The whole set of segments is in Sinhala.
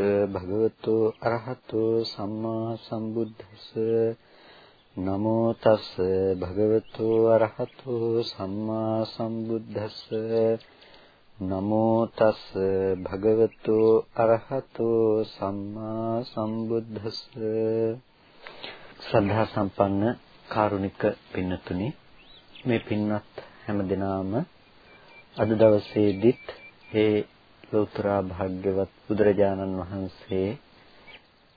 නමෝ තස් භගවතු අරහතු සම්මා සම්බුද්දස්ස. නමෝ තස් භගවතු අරහතු සම්මා සම්බුද්දස්ස. නමෝ තස් භගවතු අරහතු සම්මා සම්බුද්දස්ස. ශ්‍රද්ධා සම්පන්න කාරුණික පින්නතුනි මේ පින්වත් හැම දිනාම අද දවසේදීත් ඒ ලෝතර භාග්‍යවත් බුදුරජාණන් වහන්සේ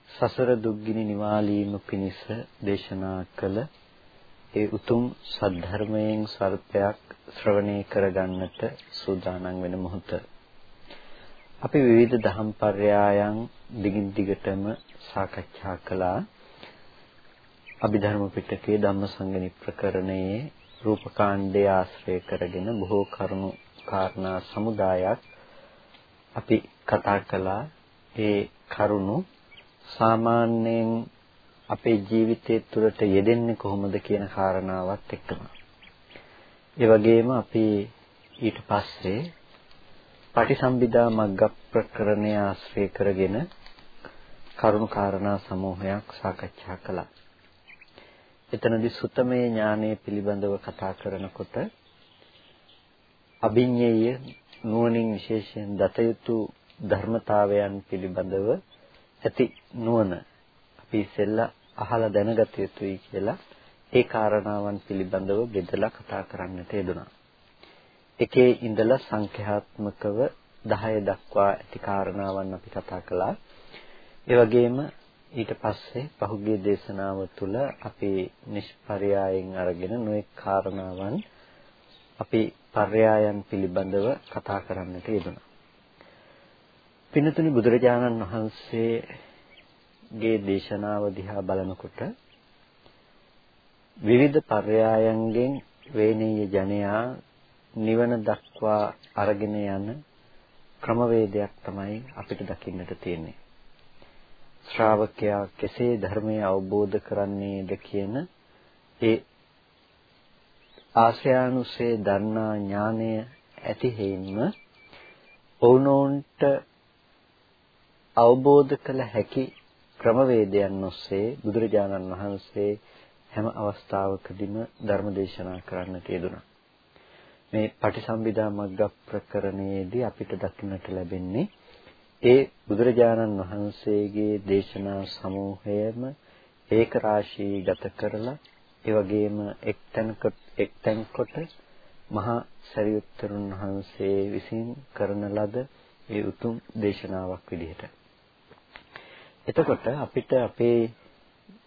සසර දුක්ගිනි නිවාලීම පිණිස දේශනා කළ ඒ උතුම් සද්ධර්මයෙන් සල්පයක් ශ්‍රවණය කරගන්නට සූදානම් වෙන මොහොත. අපි විවිධ දහම් පර්යායන් දිගින් දිගටම සාකච්ඡා කළා. අභිධර්ම පිටකයේ ධම්මසංගණි ප්‍රකරණයේ රූපකාණ්ඩය ආශ්‍රය කරගෙන බොහෝ කරුණු කාරණා සමුදායක් අපි කතා කළා ඒ කරුණු සාමාන්‍යයෙන් අපේ ජීවිතය තුළට යෙදෙන්නේ කොහොමද කියන කාරණාවත් එක්කම. ඒ වගේම අපි ඊට පස්සේ පටිසම්භිදා මග්ග ප්‍රකරණය ආශ්‍රය කරගෙන කරුණු කාරණා සමූහයක් සාකච්ඡා කළා. එතනදී සුතමේ ඥානය පිළිබඳව කතා කරනකොට අභිඤ්ඤේය නුවණින් විශේෂයෙන් දත යුතු ධර්මතාවයන් පිළිබඳව ඇති නුවණ අපි ඉස්සෙල්ලා අහලා දැනගත යුතුයි කියලා ඒ කාරණාවන් පිළිබඳව බෙදලා කතා කරන්නට යෙදුනා. එකේ ඉඳලා සංඛ්‍යාත්මකව 10 දක්වා ඇති කාරණාවන් අපි කතා කළා. ඒ වගේම ඊට පස්සේ පහුගිය දේශනාව තුළ අපි නිෂ්පර්යායෙන් අරගෙන නොඑක් කාරණාවන් අපි පර්යායන් පිළිබඳව කතා කරන්නට යෙදුණා. පින්නතුනි බුදුරජාණන් වහන්සේගේ දේශනාව දිහා බලනකොට විවිධ පර්යායන්ගෙන් වේනීය ජනයා නිවන දක්වා අරගෙන යන ක්‍රමවේදයක් තමයි අපිට දකින්නට තියෙන්නේ. ශ්‍රාවකයා කෙසේ ධර්මය අවබෝධ කරන්නේද කියන ඒ ආශ්‍රයානුසේ දන්නා ඥානය ඇති හේින්ම ඔවුනොන්ට අවබෝධ කළ හැකි ක්‍රමවේදයන් ඔස්සේ බුදුරජාණන් වහන්සේ හැම අවස්ථාවකදීම ධර්ම දේශනා කරන්නට යෙදුණා. මේ පටිසම්භිදා මග්ග ප්‍රකරණයේදී අපිට දක්නට ලැබෙන්නේ ඒ බුදුරජාණන් වහන්සේගේ දේශනා සමූහයම ඒක රාශීගත කරලා ඒ වගේම එක්තැනකට එක්තැන් කොට මහා සරියුත්තරුන් වහන්සේ විසින් කරන ලද ඒ උතුම් දේශනාවක් විදිහට. එතකොට අපිට අපේ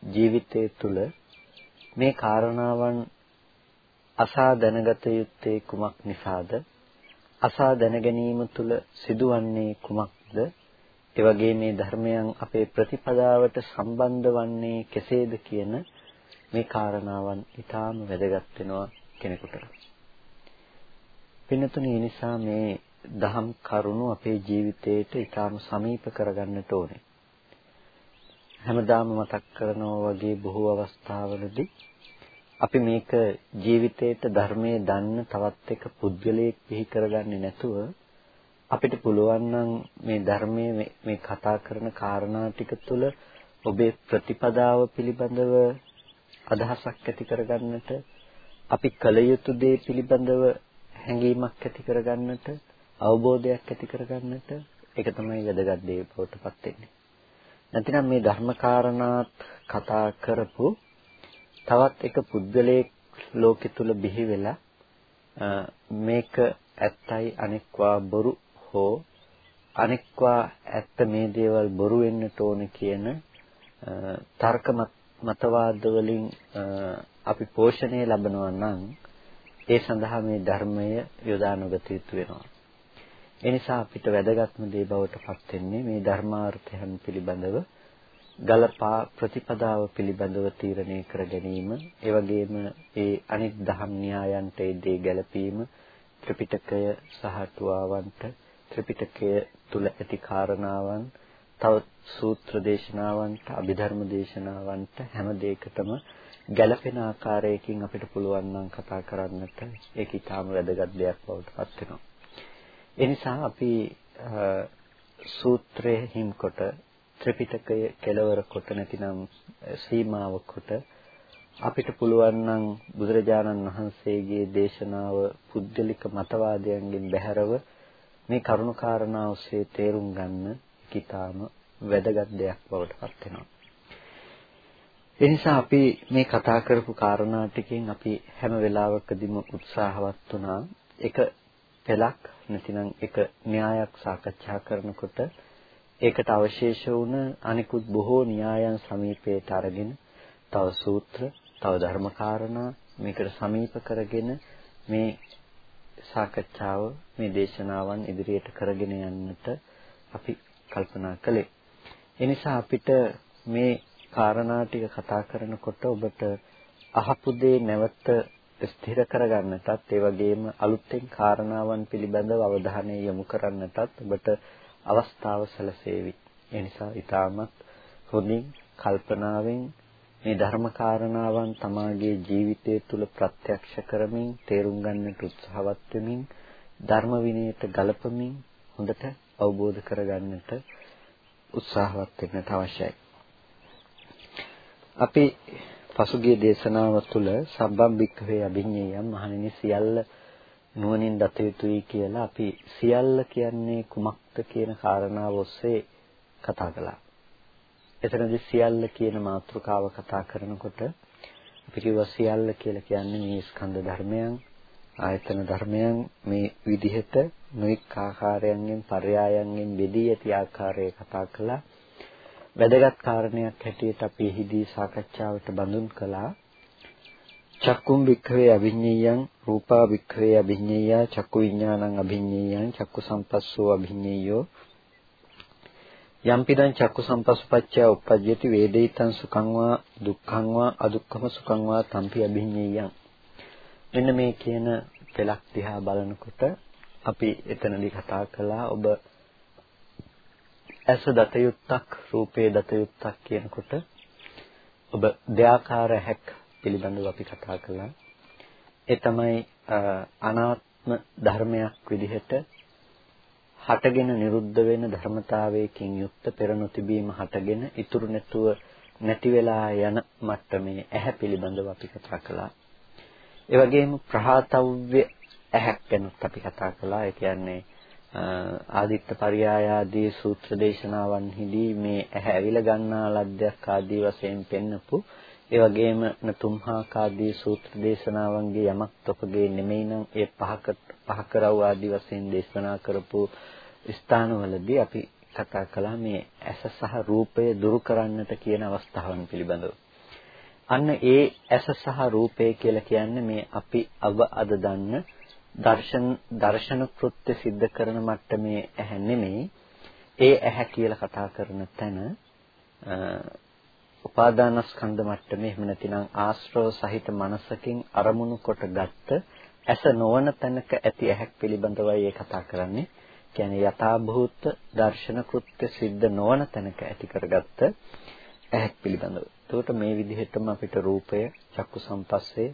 ජීවිතය තුළ මේ කාරණාවන් අසා දැනගත යුත්තේ කුමක් නිසාද? අසා දැන ගැනීම තුළ සිදුවන්නේ කුමක්ද? ඒ වගේ මේ ධර්මයන් අපේ ප්‍රතිපදාවට සම්බන්ධ වන්නේ කෙසේද කියන මේ කාරණාවන් ඊටාම වැදගත් වෙනවා කෙනෙකුට. පින්නතුනි ඒ නිසා මේ දහම් කරුණු අපේ ජීවිතයට ඊටාම සමීප කරගන්නට ඕනේ. හැමදාම මතක් කරනවා වගේ බොහෝ අවස්ථාවලදී අපි මේක ජීවිතේට ධර්මයේ දන්න තවත් එක පුද්ගලයෙක් පිහි කරගන්නේ නැතුව අපිට පුළුවන් නම් මේ ධර්මයේ මේ කතා කරන කාරණා ටික තුළ ඔබේ ප්‍රතිපදාව පිළිබඳව අදහසක් ඇති කරගන්නට අපි කල යුතු දේ පිළිබඳව හැඟීමක් ඇති කරගන්නට අවබෝධයක් ඇති කරගන්නට ඒක තමයි වැදගත් දේ බවටපත් වෙන්නේ. නැතිනම් මේ ධර්මකාරණාත් කතා කරපු තවත් එක පුද්ගලයෙක් ලෝකෙ තුල බිහි වෙලා මේක ඇත්තයි අනෙක්වා බොරු හෝ අනෙක්වා ඇත්ත මේ දේවල් බොරු වෙන්නට ඕන කියන තර්ක මතවාද වලින් අපි පෝෂණය ලබනවා නම් ඒ සඳහා මේ ධර්මය යොදා නොගත යුතු වෙනවා. ඒ නිසා අපිට වැදගත්ම දේ බවට පත් වෙන්නේ මේ ධර්මාර්ථයන් පිළිබඳව ගලපා ප්‍රතිපදාව පිළිබඳව තීරණය කර ගැනීම ඒ වගේම ඒ අනිත් දහම් න්‍යායන්ට ඒ දේ ගැලපීම ත්‍රිපිටකය සහ තුවාවන්ට ත්‍රිපිටකය තුල ඇති කාරණාවන් තව සූත්‍ර දේශනාවන්ට අභිධර්ම දේශනාවන්ට හැම දෙයකටම ගැළපෙන ආකාරයකින් අපිට පුළුවන් නම් කතා කරන්නට ඒක ඊටාම වැදගත් දෙයක් බවට පත් වෙනවා. ඒ නිසා අපි සූත්‍රයේ හිම්කොට ත්‍රිපිටකය කෙලවර කොට නැතිනම් සීමාව කොට අපිට පුළුවන් නම් බුදුරජාණන් වහන්සේගේ දේශනාව පුද්ගලික මතවාදයන්ගෙන් බැහැරව මේ කරුණු කාරණා ඔස්සේ තේරුම් ගන්න කිතාම වැදගත් දෙයක් බවට පත් වෙනවා. ඒ නිසා අපි මේ කතා කරපු කාරණා ටිකෙන් අපි හැම වෙලාවකදීම උත්සාහවත් වුණා එක පළක් නැතිනම් එක න්‍යායක් සාකච්ඡා කරනකොට ඒකට අවශේෂ වුණ අනිකුත් බොහෝ න්‍යායන් සමීපයට අරගෙන තව සූත්‍ර, තව ධර්මකාරණා මේකට සමීප කරගෙන මේ සාකච්ඡාව මේ දේශනාවන් ඉදිරියට කරගෙන යන්නට අපි කල්පනා කළේ. ඒ නිසා අපිට මේ කාරණා ටික කතා කරනකොට ඔබට අහපු දේ නැවත ස්ථිර කරගන්නටත් ඒ වගේම අලුතෙන් කාරණාවන් පිළිබඳව අවධානය යොමු කරන්නටත් ඔබට අවස්ථාව සැලසේවි. ඒ නිසා ඊටමත් හොඳින් කල්පනාවෙන් මේ ධර්ම කාරණාවන් තමාගේ ජීවිතය තුළ ප්‍රත්‍යක්ෂ කරමින් තේරුම් ගන්නට උත්සාහවත් වෙමින් ධර්ම විනයට ගලපමින් හොඳට අවබෝධ කරගන්නට උත්සාහවත් වෙන්නට අවශ්‍යයි. අපි පසුගිය දේශනාව තුළ සබ්බම් බික්කවේ අභිඤ්ඤයම් මහණෙනි සියල්ල නුවණින් දත යුතුයි කියලා අපි සියල්ල කියන්නේ කුමක්ද කියන කාරණාව ඔස්සේ කතා කළා. එතනදී සියල්ල කියන මාතෘකාව කතා කරනකොට අපි කිව්වා සියල්ල කියලා කියන්නේ මේ ස්කන්ධ ධර්මයන් ආයතන ධර්මයන් මේ විදිහට නොඑක් ආකාරයන්ගෙන් පරයායන්ගෙන් බෙදී ඇති ආකාරයේ කතා කළා. වැදගත් කාරණයක් හැටියට අපි එහිදී සාකච්ඡාවට බඳුන් කළා. චක්කුම් වික්ඛවේ අභිඤ්ඤයං රූපා වික්ඛවේ අභිඤ්ඤයා චක්කු විඥානං අභිඤ්ඤයං චක්කු සම්පස්සෝ අභිඤ්ඤයෝ යම්පිදං චක්කු සම්පස්සපච්චය උපජ්ජති වේදිතං සුඛං වා දුක්ඛං වා අදුක්ඛම සුඛං වා තම්පි අභිඤ්ඤයං මෙන්න මේ කියන පෙළක් දිහා බලනකොට අපි එතනදී කතා කළා ඔබ ඇස දතයුත්තක් රූපේ දතයුත්තක් කියනකොට ඔබ දෙආකාර හැක් පිළිබඳව අපි කතා කළා. ඒ තමයි අනාත්ම ධර්මයක් විදිහට හටගෙන නිරුද්ධ වෙන ධර්මතාවයකින් යුක්ත පෙර නොතිබීම හටගෙන ඉතුරු නැතුව නැති වෙලා යන මට්ටමේ ඇහැ පිළිබඳව අපි කතා කළා. ඒ වගේම ප්‍රහාතව්‍ය ඇහැක් ගැනත් අපි කතා කළා. ඒ කියන්නේ ආදිත්ත පරියායාදී සූත්‍ර දේශනාවන්හිදී මේ ඇහැ ඇවිල ගන්නා ලද්දයක් ආදී වශයෙන් පෙන්නපු ඒ වගේම නතුම්හාකාදී සූත්‍ර දේශනාවන්ගේ යමක් තොපගේ නෙමෙයි නම් ඒ පහක පහකරව ආදී වශයෙන් දේශනා කරපු ස්ථානවලදී අපි කතා කළා මේ ඇස සහ රූපය දුරු කරන්නට කියන අවස්ථාවන් පිළිබඳව. අන්න ඒ ඇස සහ රූපය කියලා කියන්නේ මේ අපි අව අද දන්න දර්ශන දර්ශන කෘත්‍ය સિદ્ધ කරන මට්ටමේ ඇහැ නෙමෙයි ඒ ඇහැ කියලා කතා කරන තැන උපාදානස්කන්ධ මට්ටමේ එහෙම නැතිනම් ආශ්‍රව සහිත මනසකින් අරමුණු කොට ගත්ත ඇස නොවන තැනක ඇති ඇහැක් පිළිබඳවයි ඒ කතා කරන්නේ. කියන්නේ යථාභූත දර්ශන කෘත්‍ය સિદ્ધ නොවන තැනක ඇති කරගත්ත ඇහැක් පිළිබඳව. එතකොට මේ විදිහටම අපිට රූපය චක්කු සම්පස්සේ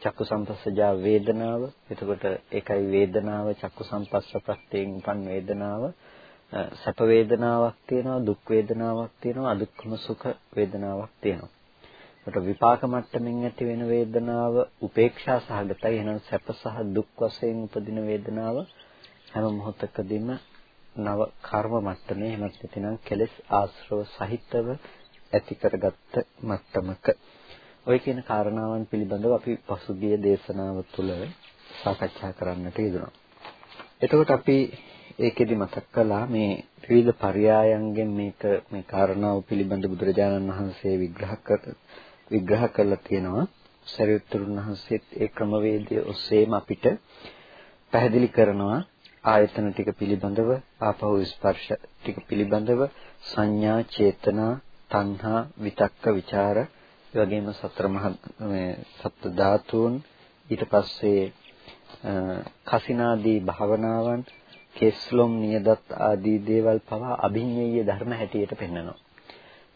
චක්කු සම්පස්සජා වේදනාව එතකොට ඒකයි වේදනාව චක්කු සම්පස්ස ප්‍රත්‍යයෙන් උපන් වේදනාව සැප වේදනාවක් තියෙනවා දුක් වේදනාවක් තියෙනවා අදුක්කම සුඛ වේදනාවක් තියෙනවා. ඒකට විපාක මට්ටමින් ඇති වෙන වේදනාව උපේක්ෂා සහගතයි එහෙනම් සැප සහ දුක් වශයෙන් උපදින වේදනාව හැම මොහොතකදීම නව කර්ම මට්ටමේ එහෙමත් නැතිනම් කෙලෙස් ආශ්‍රව සහිතව ඇති කරගත්ත මට්ටමක ඔය කියන කාරණාවන් පිළිබඳව අපි පසුගිය දේශනාව තුළ සාකච්ඡා කරන්නට යෙදුණා. එතකොට අපි ඒකෙදි මතක් කළා මේ විවිධ පරයයන්ගෙන් මේක මේ කාරණාව පිළිබඳ බුදුරජාණන් වහන්සේ විග්‍රහ කර විග්‍රහ කරලා තියෙනවා. සරියුත්තරුන් වහන්සේත් ඒ ක්‍රමවේදය ඔස්සේම අපිට පැහැදිලි කරනවා ආයතන ටික පිළිබඳව ආපහු ස්පර්ශ ටික පිළිබඳව සංඥා චේතනා තණ්හා විතක්ක ਵਿਚාර ඒ වගේම සතර මහා මේ සප්ත ධාතුන් ඊට පස්සේ කසිනාදී භාවනාවන් කෙස්ලොම් නියදත් ආදී දේවල් පවා අභිඤ්ඤේය ධර්ම හැටියට පෙන්වනවා.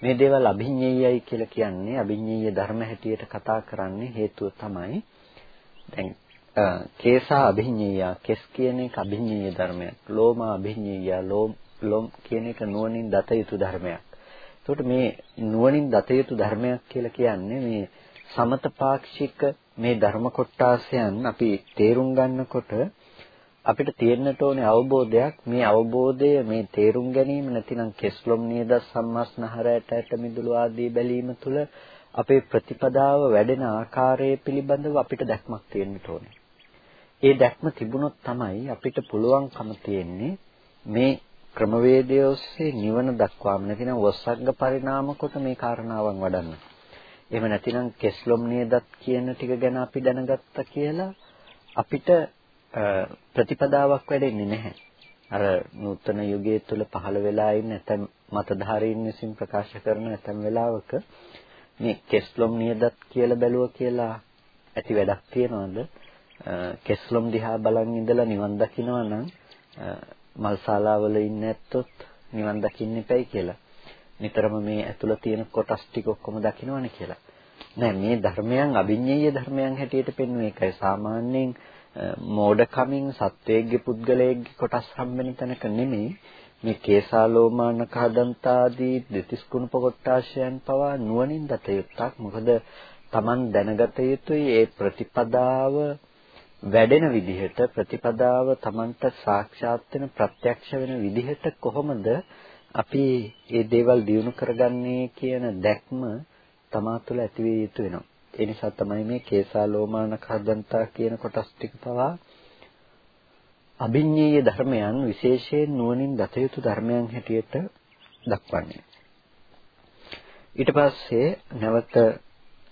මේ දේවල් අභිඤ්ඤේයයි කියලා කියන්නේ අභිඤ්ඤේය ධර්ම හැටියට කතා කරන්නේ හේතුව තමයි දැන් කේසා අභිඤ්ඤේය කෙස් කියන එක අභිඤ්ඤේය ධර්මයක්. ලෝමා අභිඤ්ඤේය ලෝම ලොම් කියන එක නුවණින් දත යුතු ධර්මයක්. එතකොට මේ නුවණින් දත යුතු ධර්මයක් කියලා කියන්නේ මේ සමත පාක්ෂික මේ ධර්ම කොටාසයන් අපි තේරුම් ගන්නකොට අපිට තියෙන්නට ඕනේ අවබෝධයක් මේ අවබෝධය මේ තේරුම් ගැනීම නැතිනම් කෙස්ලොම් නියද සම්මස්නහරයට ඇට මිදුළු ආදී බැලීම තුළ අපේ ප්‍රතිපදාව වැඩෙන ආකාරය පිළිබඳව අපිට දැක්මක් තියෙන්න ඕනේ. ඒ දැක්ම තිබුණොත් තමයි අපිට පුළුවන්කම තියෙන්නේ මේ ක්‍රමවේදය ඔස්සේ නිවන දක්වාම නැතිනම් වස්සග්ග පරිණාම කොට මේ කාරණාවන් වඩන්න. එහෙම නැතිනම් කෙස්ලොම් නියදත් කියන ටික ගැන අපි දැනගත්තා කියලා අපිට ප්‍රතිපදාවක් වැඩෙන්නේ නැහැ. අර නූතන යුගයේ තුල පහළ වෙලා ඉන්න නැත්නම් මතධාරීන් විසින් ප්‍රකාශ කරන නැත්නම් වෙලාවක මේ කෙස්ලොම් නියදත් කියලා බැලුවා කියලා ඇති වැඩක් තියනවද? කෙස්ලොම් දිහා බලන් ඉඳලා නිවන් දකින්නවා නම් මල්ශාලාවල ඉන්න ඇත්තොත් නිවන් දකින්න එපයි කියලා. නිතරම මේ ඇතුළ තියෙන කොටස් ටික ඔක්කොම දකින්නවනේ කියලා. නෑ මේ ධර්මයන් අභිඤ්ඤේය ධර්මයන් හැටියට පෙන්වන්නේ ඒකයි. සාමාන්‍යයෙන් මෝඩකමින් සත්වයේගේ පුද්ගලයෙක්ගේ කොටස් හම්බෙන තැනක නෙමෙයි මේ කේසාලෝමාන කහදන්තාදී දෙතිස් කුණප කොටාශයන් පවා නුවණින් දත යුත්තක්. මොකද Taman දැනගත යුතුයි ඒ ප්‍රතිපදාව වැඩෙන විදිහට ප්‍රතිපදාව Tamanට සාක්ෂාත් වෙන ප්‍රත්‍යක්ෂ වෙන විදිහට කොහොමද අපි මේ දේවල් දියුණු කරගන්නේ කියන දැක්ම තමා තුළ ඇති වෙ යුතු වෙනවා. ඒ නිසා තමයි මේ කේසා ලෝමාන කද්දන්තා කියන කොටස් ටික පවා අභිඤ්ඤේය ධර්මයන් විශේෂයෙන් නුවණින් දත යුතු ධර්මයන් හැටියට දක්වන්නේ. ඊට පස්සේ නැවත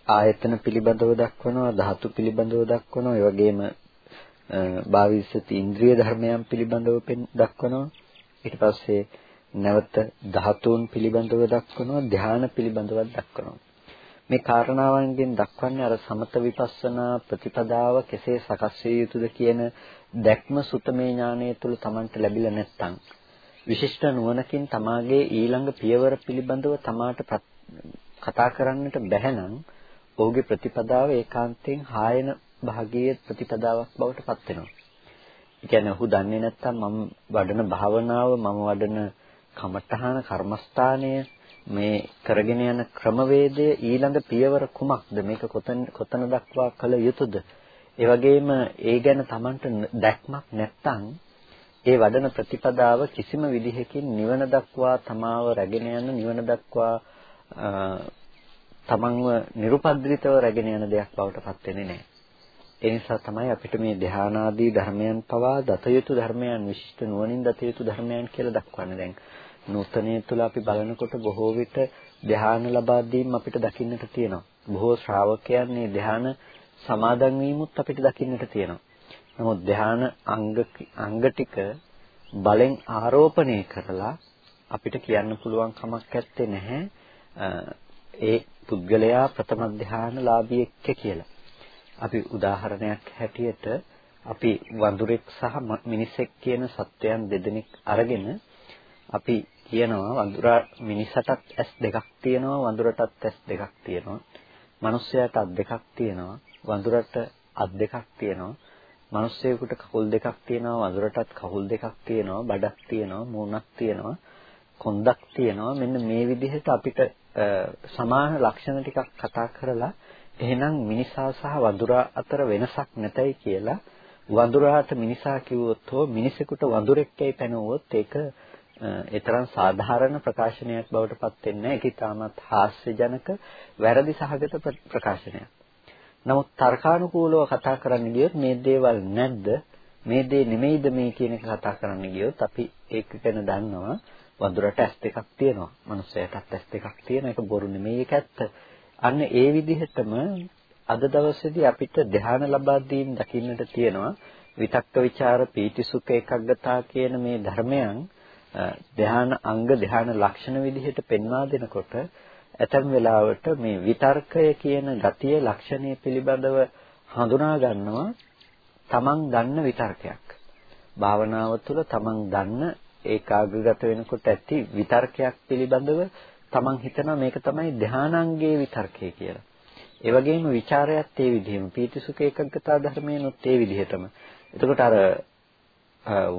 ආයතන පිළිබඳව දක්වනවා ධාතු පිළිබඳව දක්වනවා ඒ වගේම භාවිසති ඉන්ද්‍රිය ධර්මයන් පිළිබඳව දක්වනවා. ඊට පස්සේ නැවත ධාතුන් පිළිබඳව දක්වනවා ධාන පිළිබඳව දක්වනවා. මේ කාරණාවන්ගෙන් දක්වන්නේ අර සමත විපස්සනා ප්‍රතිපදාව කෙසේ සකස් විය යුතුද කියන දැක්ම සුතමේ ඥානය තුළ Tamanට ලැබිලා නැත්නම් විශිෂ්ට නුවණකින් තමාගේ ඊළඟ පියවර පිළිබඳව තමාට කතා කරන්නට බැහැ නම් ඔහුගේ ප්‍රතිපදාව ඒකාන්තයෙන් හායන භාගීය ප්‍රතිපදාවක් බවට පත් වෙනවා. ඒ කියන්නේ ඔහු දන්නේ නැත්තම් මම වඩන භාවනාව මම වඩන කමඨහන කර්මස්ථානය මේ කරගෙන යන ක්‍රමවේදය ඊළඟ පියවර කුමක්ද මේක කොතන කොතන දක්වා කළ යුතුද ඒ වගේම ඒ ගැන Tamanට දැක්මක් නැත්තම් ඒ වඩන ප්‍රතිපදාව කිසිම විදිහකින් නිවන දක්වා තමාව රැගෙන යන නිවන දක්වා තමන්ව nirupadritaව රැගෙන යන දෙයක් බවට පත් වෙන්නේ නැහැ. ඒ නිසා තමයි අපිට මේ ධානාදී ධර්මයන් පවා දත යුතු ධර්මයන් විශිෂ්ට නුවණින් දත යුතු ධර්මයන් කියලා දක්වන්නේ. දැන් නූතනයේ තුල අපි බලනකොට බොහෝ විට ධාන ලබා දීම අපිට දකින්නට තියෙනවා. බොහෝ ශ්‍රාවකයන් මේ ධාන සමාදන් වීමුත් අපිට දකින්නට තියෙනවා. නමුත් ධාන අංග අංග ටික බලෙන් ආරෝපණය කරලා අපිට කියන්න පුළුවන් කමක් නැත්තේ නැහැ. ඒ පුද්ගලයා ප්‍රථම ධාන ලාභියෙක් කියලා. අපි උදාහරණයක් හැටියට අපි වඳුරෙක් සහ මිනිසෙක් කියන සත්වයන් දෙදෙනෙක් අරගෙන අපි කියනවා වඳුරා මිනිසටත් ඇස් දෙකක් තියෙනවා වඳුරටත් ඇස් දෙකක් තියෙනවා මිනිසයාට අත් දෙකක් තියෙනවා වඳුරට අත් දෙකක් තියෙනවා මිනිසෙකුට කකුල් දෙකක් තියෙනවා වඳුරටත් කකුල් දෙකක් තියෙනවා බඩක් තියෙනවා මූණක් තියෙනවා කොන්දක් තියෙනවා මෙන්න මේ විදිහට අපිට සමාන ලක්ෂණ ටිකක් කතා කරලා එහෙනම් මිනිසා සහ වඳුරා අතර වෙනසක් නැතයි කියලා වඳුරාට මිනිසා කිව්වොත් හෝ මිනිසෙකුට වඳුරෙක්යි පැනුවොත් ඒක ඒතරම් සාධාරණ ප්‍රකාශනයක් බවට පත් වෙන්නේ නැහැ. ඒක ඉතාමත් හාස්‍යජනක වැරදි සහගත ප්‍රකාශනයක්. නමුත් තර්කානුකූලව කතා කරන්න ගියොත් මේ දේවල් නැද්ද? මේ දේ නෙමෙයිද මේ කියන එක කතා කරන්න ගියොත් අපි ඒක ගැන දන්නවා. වඳුරට ඇස් දෙකක් තියෙනවා. මනුස්සයාටත් ඇස් දෙකක් තියෙනවා. ඒක බොරු නෙමෙයි ඒක ඇත්ත. අන්න ඒ විදිහටම අද දවසේදී අපිට ධ්‍යාන ලබා දීම දකින්නට තියෙනවා විතක්ක ਵਿਚාර පීතිසුඛ එකග්ගතා කියන මේ ධර්මයන් ධ්‍යාන අංග ධ්‍යාන ලක්ෂණ විදිහට පෙන්වා දෙනකොට ඇතැම් වෙලාවට මේ විතර්කය කියන ගතිය ලක්ෂණය පිළිබඳව හඳුනා ගන්නවා තමන් දන්න විතර්කයක් භාවනාව තුළ තමන් දන්න ඒකාග්‍රගත වෙනකොට ඇති විතර්කයක් පිළිබඳව තමන් හිතනවා මේක තමයි ධානාංගයේ විතර්කය කියලා. ඒ වගේම ਵਿਚාරයත් ඒ විදිහෙම පීතිසුඛ ඒකග්ගතා ධර්මයනොත් ඒ විදිහටම. එතකොට අර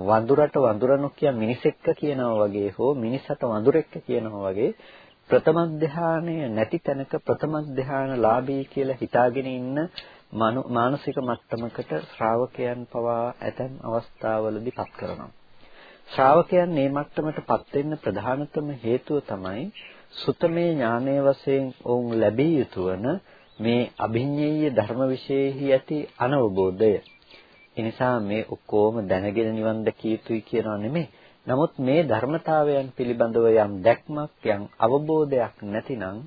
වඳුරට වඳුරනු කිය මිනිසෙක්ක කියනවා වගේ හෝ මිනිසට වඳුරෙක්ක කියනවා වගේ ප්‍රථම ධානය නැති තැනක ප්‍රථම ධාන ලාභී කියලා හිතාගෙන ඉන්න මානසික මට්ටමකට ශ්‍රාවකයන් පවා ඇතැම් අවස්ථාවලදී පත් කරනවා. ශ්‍රාවකයන් මේ මට්ටමටපත් වෙන්න ප්‍රධානතම හේතුව තමයි සුතමේ ඥානයේ වශයෙන් ඔවුන් ලැබිය යුතු වන මේ අභිඤ්ඤේය ධර්ම විශේෂෙහි ඇති අනවබෝධය. එනිසා මේ ඔක්කොම දැනගෙන නිවන් දැකිය යුතුයි කියනවා නෙමෙයි. නමුත් මේ ධර්මතාවයන් පිළිබඳව යම් දැක්මක් යම් අවබෝධයක් නැතිනම්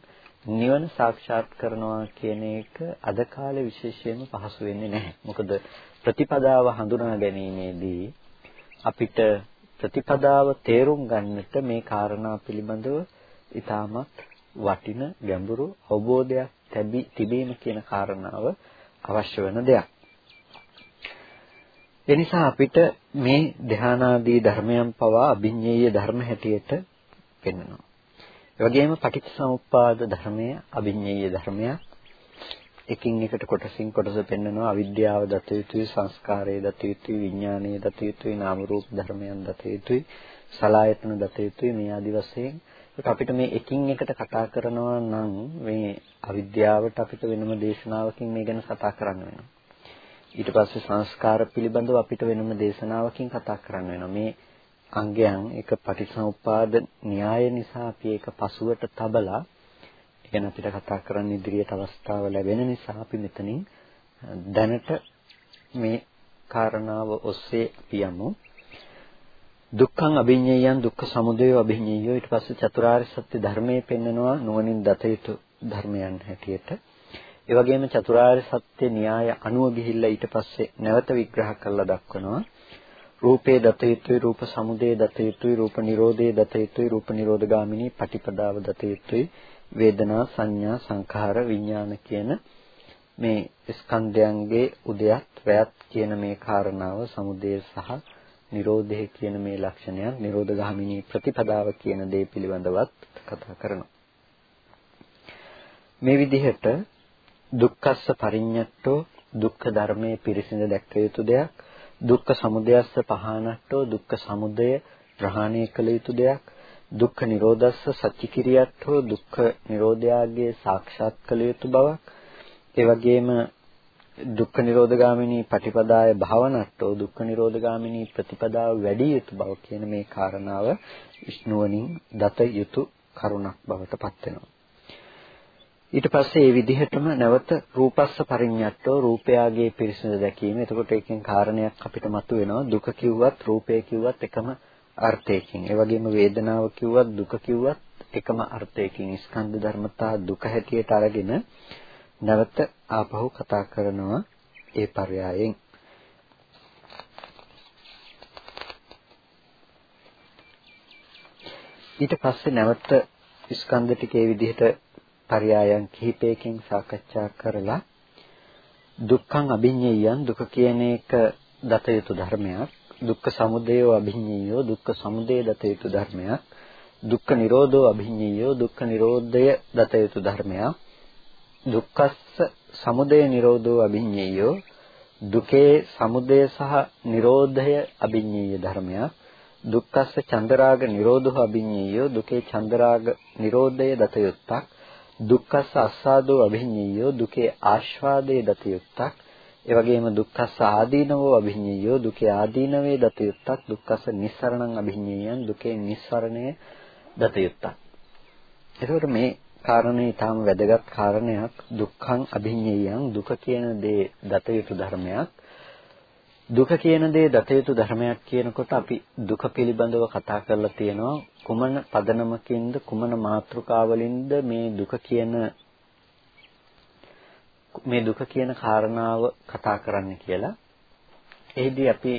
නිවන සාක්ෂාත් කරනවා කියන එක අද කාලේ විශේෂයෙන්ම පහසු වෙන්නේ නැහැ. මොකද ප්‍රතිපදාව හඳුනා ගැනීමේදී අපිට ප්‍රතිපදාව තේරුම් ගන්නට මේ කාරණා පිළිබඳව ඉතාමත් වටින ගැඹුරු අවබෝධයක් තිබීම කියන කාරණාව අවශ්‍ය වෙන දෙයක්. එනිසා අපිට මේ ධානාදී ධර්මයන් පවා අභිඤ්ඤේය ධර්ම හැටියට පෙන්වනවා. ඒ වගේම පටිච්චසමුප්පාද ධර්මය අභිඤ්ඤේය ධර්මයක්. එකින් එකට කොටසින් කොටස පෙන්වනවා අවිද්‍යාව දත යුතුයි සංස්කාරය දත යුතුයි විඥානය දත යුතුයි නාම රූප ධර්මයන් දත යුතුයි සලායතන දත යුතුයි මේ ආදි වශයෙන්. අපිට මේ එකින් එකට කතා කරනවා නම් මේ අවිද්‍යාවට අපිට වෙනම දේශනාවකින් මේ ගැන කතා කරන්න වෙනවා. ඊට පස්සේ සංස්කාර පිළිබඳව අපිට වෙනම දේශනාවකින් කතා කරන්න වෙනවා. මේ අංගයන් එක පටිච්චසමුප්පාද න්‍යාය නිසා අපි ඒක පසුවට තබලා ගැන අපිට කතා කරන්න ඉදිරියට අවස්ථාව ලැබෙන නිසා අපි මෙතනින් දැනට මේ කාරණාව ඔස්සේ අපි යමු. දුක්ඛං අභිඤ්ඤයයන් දුක්ඛ සමුදය අභිඤ්ඤයෝ ඊට පස්සේ චතුරාර්ය සත්‍ය ධර්මයේ පෙන්නනවා නුවණින් දත යුතු ධර්මයන් හැටියට. ඒ වගේම චතුරාර්ය සත්‍ය න්‍යාය අනුව ගිහිල්ලා ඊට පස්සේ නැවත විග්‍රහ කරලා දක්වනවා. රූපේ දත යුතුයි රූප සමුදය දත යුතුයි රූප නිරෝධේ දත යුතුයි රූප නිරෝධගාමිනී පටිපදාව දත යුතුයි වේදනා සංඥා සංඛාර විඥාන කියන මේ ස්කන්ධයන්ගේ උදයත් වැයත් කියන මේ කාරණාව සමුදය සහ නිරෝධය කියන මේ ලක්ෂණයන් නිරෝධගාමිනී ප්‍රතිපදාව කියන දේ පිළිබඳවත් කතා කරනවා. මේ විදිහට දුක්ඛස්ස පරිඤ්ඤට්ටෝ දුක්ඛ ධර්මයේ පිරිසිඳ දැක්විය යුතු දෙයක් දුක්ඛ සමුදයස්ස පහනට්ටෝ දුක්ඛ සමුදය ප්‍රහාණය කළ යුතු දෙයක් දුක්ඛ නිරෝධස්ස සත්‍ය කිරියත් හෝ දුක්ඛ නිරෝධයාගේ සාක්ෂාත් කළ යුතු බවක්. ඒ වගේම දුක්ඛ නිරෝධගාමිනී පටිපදාය භවනට්ටෝ දුක්ඛ නිරෝධගාමිනී ප්‍රතිපදාව වැඩි යුතු බව කියන මේ කාරණාව විෂ්ණුවණින් දත යුතු කරුණක් බවට පත් වෙනවා. ඊට පස්සේ මේ විදිහටම නැවත රූපස්ස පරිඤ්ඤට්ටෝ රූපයාගේ පිරිසිදු දැකීම. එතකොට ඒකෙන් කාරණයක් අපිට මතුවෙනවා. දුක කිව්වත් රූපය කිව්වත් එකම අර්ථයකින්. ඒ වගේම වේදනාව කිව්වත් දුක කිව්වත් එකම අර්ථයකින් ස්කන්ධ ධර්මතා දුක හැටියට අරගෙන නැවත ආපහු කතා කරනවා ඒ පරයයෙන්. ඊට පස්සේ නැවත ස්කන්ධ ටිකේ විදිහට පරයයන් කිහිපයකින් සාකච්ඡා කරලා දුක්ඛං අභිඤ්ඤයයන් දුක කියන එක දත යුතු ධර්මයක් දුක්ඛ සමුදය අභිඤ්ඤයෝ දුක්ඛ සමුදය දත යුතු ධර්මයක් දුක්ඛ නිරෝධෝ අභිඤ්ඤයෝ දුක්ඛ නිරෝධය දත යුතු ධර්මයක් දුක්ඛස්ස සමුදය නිරෝධෝ අභිඤ්ඤයෝ දුකේ සමුදය සහ නිරෝධය අභිඤ්ඤය ධර්මයක් දුක්ඛස්ස චන්දරාග නිරෝධෝ අභිඤ්ඤයෝ දුකේ චන්දරාග නිරෝධය දත යුත්තක් දුක්ඛස්ස අස්සාදෝ අභිඤ්ඤයෝ දුකේ ආස්වාදයේ දත යුත්තක් ඒ වගේම දුක්ඛස්ස ආදීනවෝ අභිඤ්ඤයෝ දුකේ ආදීනවේ දත යුත්තක් දුක්ඛස්ස නිස්සරණං අභිඤ්ඤයයන් දුකේ නිස්සරණය දත යුත්තක් එතකොට මේ කාරණේ ඊටාම වැදගත් කාරණයක් දුක්ඛං අභිඤ්ඤයයන් දුක කියන දේ දත යුතු ධර්මයක්. දුක කියන දේ දත යුතු ධර්මයක් කියනකොට අපි දුක පිළිබඳව කතා කරලා තියෙනවා. කුමන පදනමකින්ද කුමන මාතෘකාවලින්ද මේ දුක කියන මේ දුක කියන කාරණාව කතා කරන්න කියලා. එහිදී අපි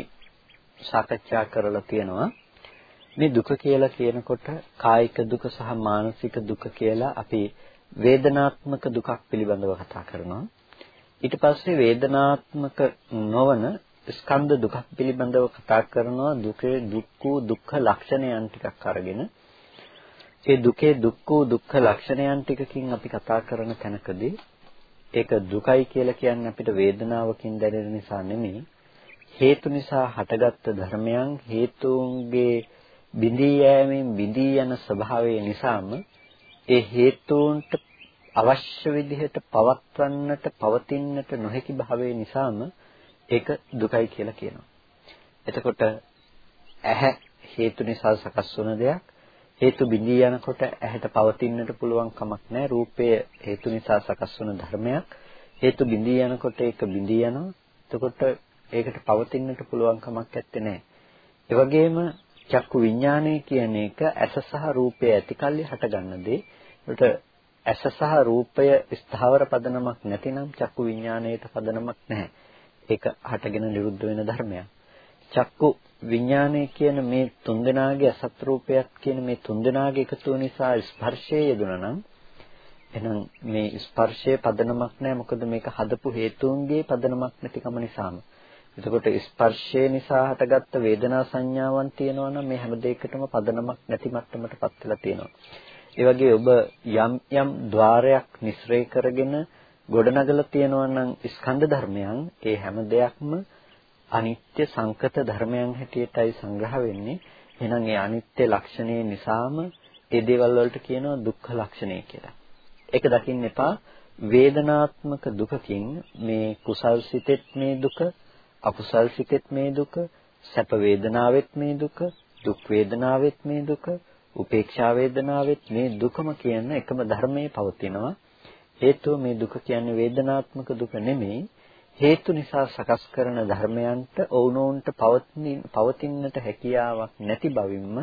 සාකච්ඡා කරලා තියෙනවා මේ දුක කියලා කියනකොට කායික දුක සහ මානසික දුක කියලා අපි වේදනාත්මක දුකක් පිළිබඳව කතා කරනවා. ඊට පස්සේ වේදනාත්මක නොවන ස්කන්ධ දුකක් පිළිබඳව කතා කරනවා දුකේ දුක්ඛ දුක්ඛ ලක්ෂණයන් ටිකක් අරගෙන ඒ දුකේ දුක්ඛ දුක්ඛ ලක්ෂණයන් ටිකකින් අපි කතා කරන තැනකදී ඒක දුකයි කියලා කියන්නේ අපිට වේදනාවකින් දැනෙන නිසා නෙමෙයි හේතු නිසා හටගත්තු ධර්මයන් හේතුන්ගේ බිඳී යෑමෙන් බිඳී යන ස්වභාවය නිසාම ඒ හේතුන්ට අවශ්‍ය විදිහට පවත්වන්නට පවතින්නට නොහැකි භාවය නිසාම ඒක දුකයි කියලා කියනවා. එතකොට ඇහැ හේතු නිසා සකස් වුණ දෙයක් හේතු බිඳී යනකොට ඇහැට පවතින්නට පුළුවන් කමක් නැහැ. රූපය හේතු නිසා සකස් වුණ ධර්මයක්. හේතු බිඳී යනකොට ඒක බිඳී යනවා. එතකොට ඒකට පවතින්නට පුළුවන් කමක් නැත්තේ. ඒ වගේම චක්කු විඥානය කියන එක ඇස සහ රූපය ඇතිකල්ලි හටගන්න දේ. ඒකට ඇස සහ රූපය ස්ථාවර පදනමක් නැතිනම් චක්කු විඥාණයට පදනමක් නැහැ. ඒක හටගෙන නිරුද්ධ වෙන ධර්මයක්. චක්කු විඥානය කියන මේ තුන්දෙනාගේ අසත් රූපයක් කියන මේ තුන්දෙනාගේ එකතුව නිසා ස්පර්ශය යෙදුණා නම් එහෙනම් මේ ස්පර්ශයේ පදනමක් නැහැ මොකද මේක හදපු හේතුන්ගේ පදනමක් නැතිකම නිසාම. එතකොට ස්පර්ශය නිසා හටගත්ත වේදනා සංඥාවන් තියෙනවා නම් මේ හැම දෙයකටම පදනමක් නැති මට්ටමටපත් වෙලා තියෙනවා. ඒ වගේ ඔබ යම් යම් ద్వාරයක් නිස්රේ කරගෙන ගොඩනගලා තියෙනවා නම් ස්කන්ධ ධර්මයන් ඒ හැම දෙයක්ම අනිත්‍ය සංකත ධර්මයන් හැටියටයි සංග්‍රහ වෙන්නේ. එහෙනම් ඒ අනිත්‍ය ලක්ෂණය නිසාම ඒ දේවල් වලට කියනවා දුක්ඛ ලක්ෂණය කියලා. ඒක දකින්න එපා වේදනාත්මක දුකකින් මේ කුසල් සිතෙත් මේ දුක, අකුසල් සිතෙත් මේ දුක, සැප වේදනාවෙත් මේ දුක, දුක් වේදනාවෙත් මේ දුක, උපේක්ෂා වේදනාවෙත් මේ දුකම කියන එකම ධර්මයේ පවතිනවා. හේතුව මේ දුක කියන්නේ වේදනාත්මක දුක නෙමෙයි හේතු නිසා සකස් කරන ධර්මයන්ට ඔවුනොවුන්ට පවතින්නට හැකියාවක් නැති බවින්ම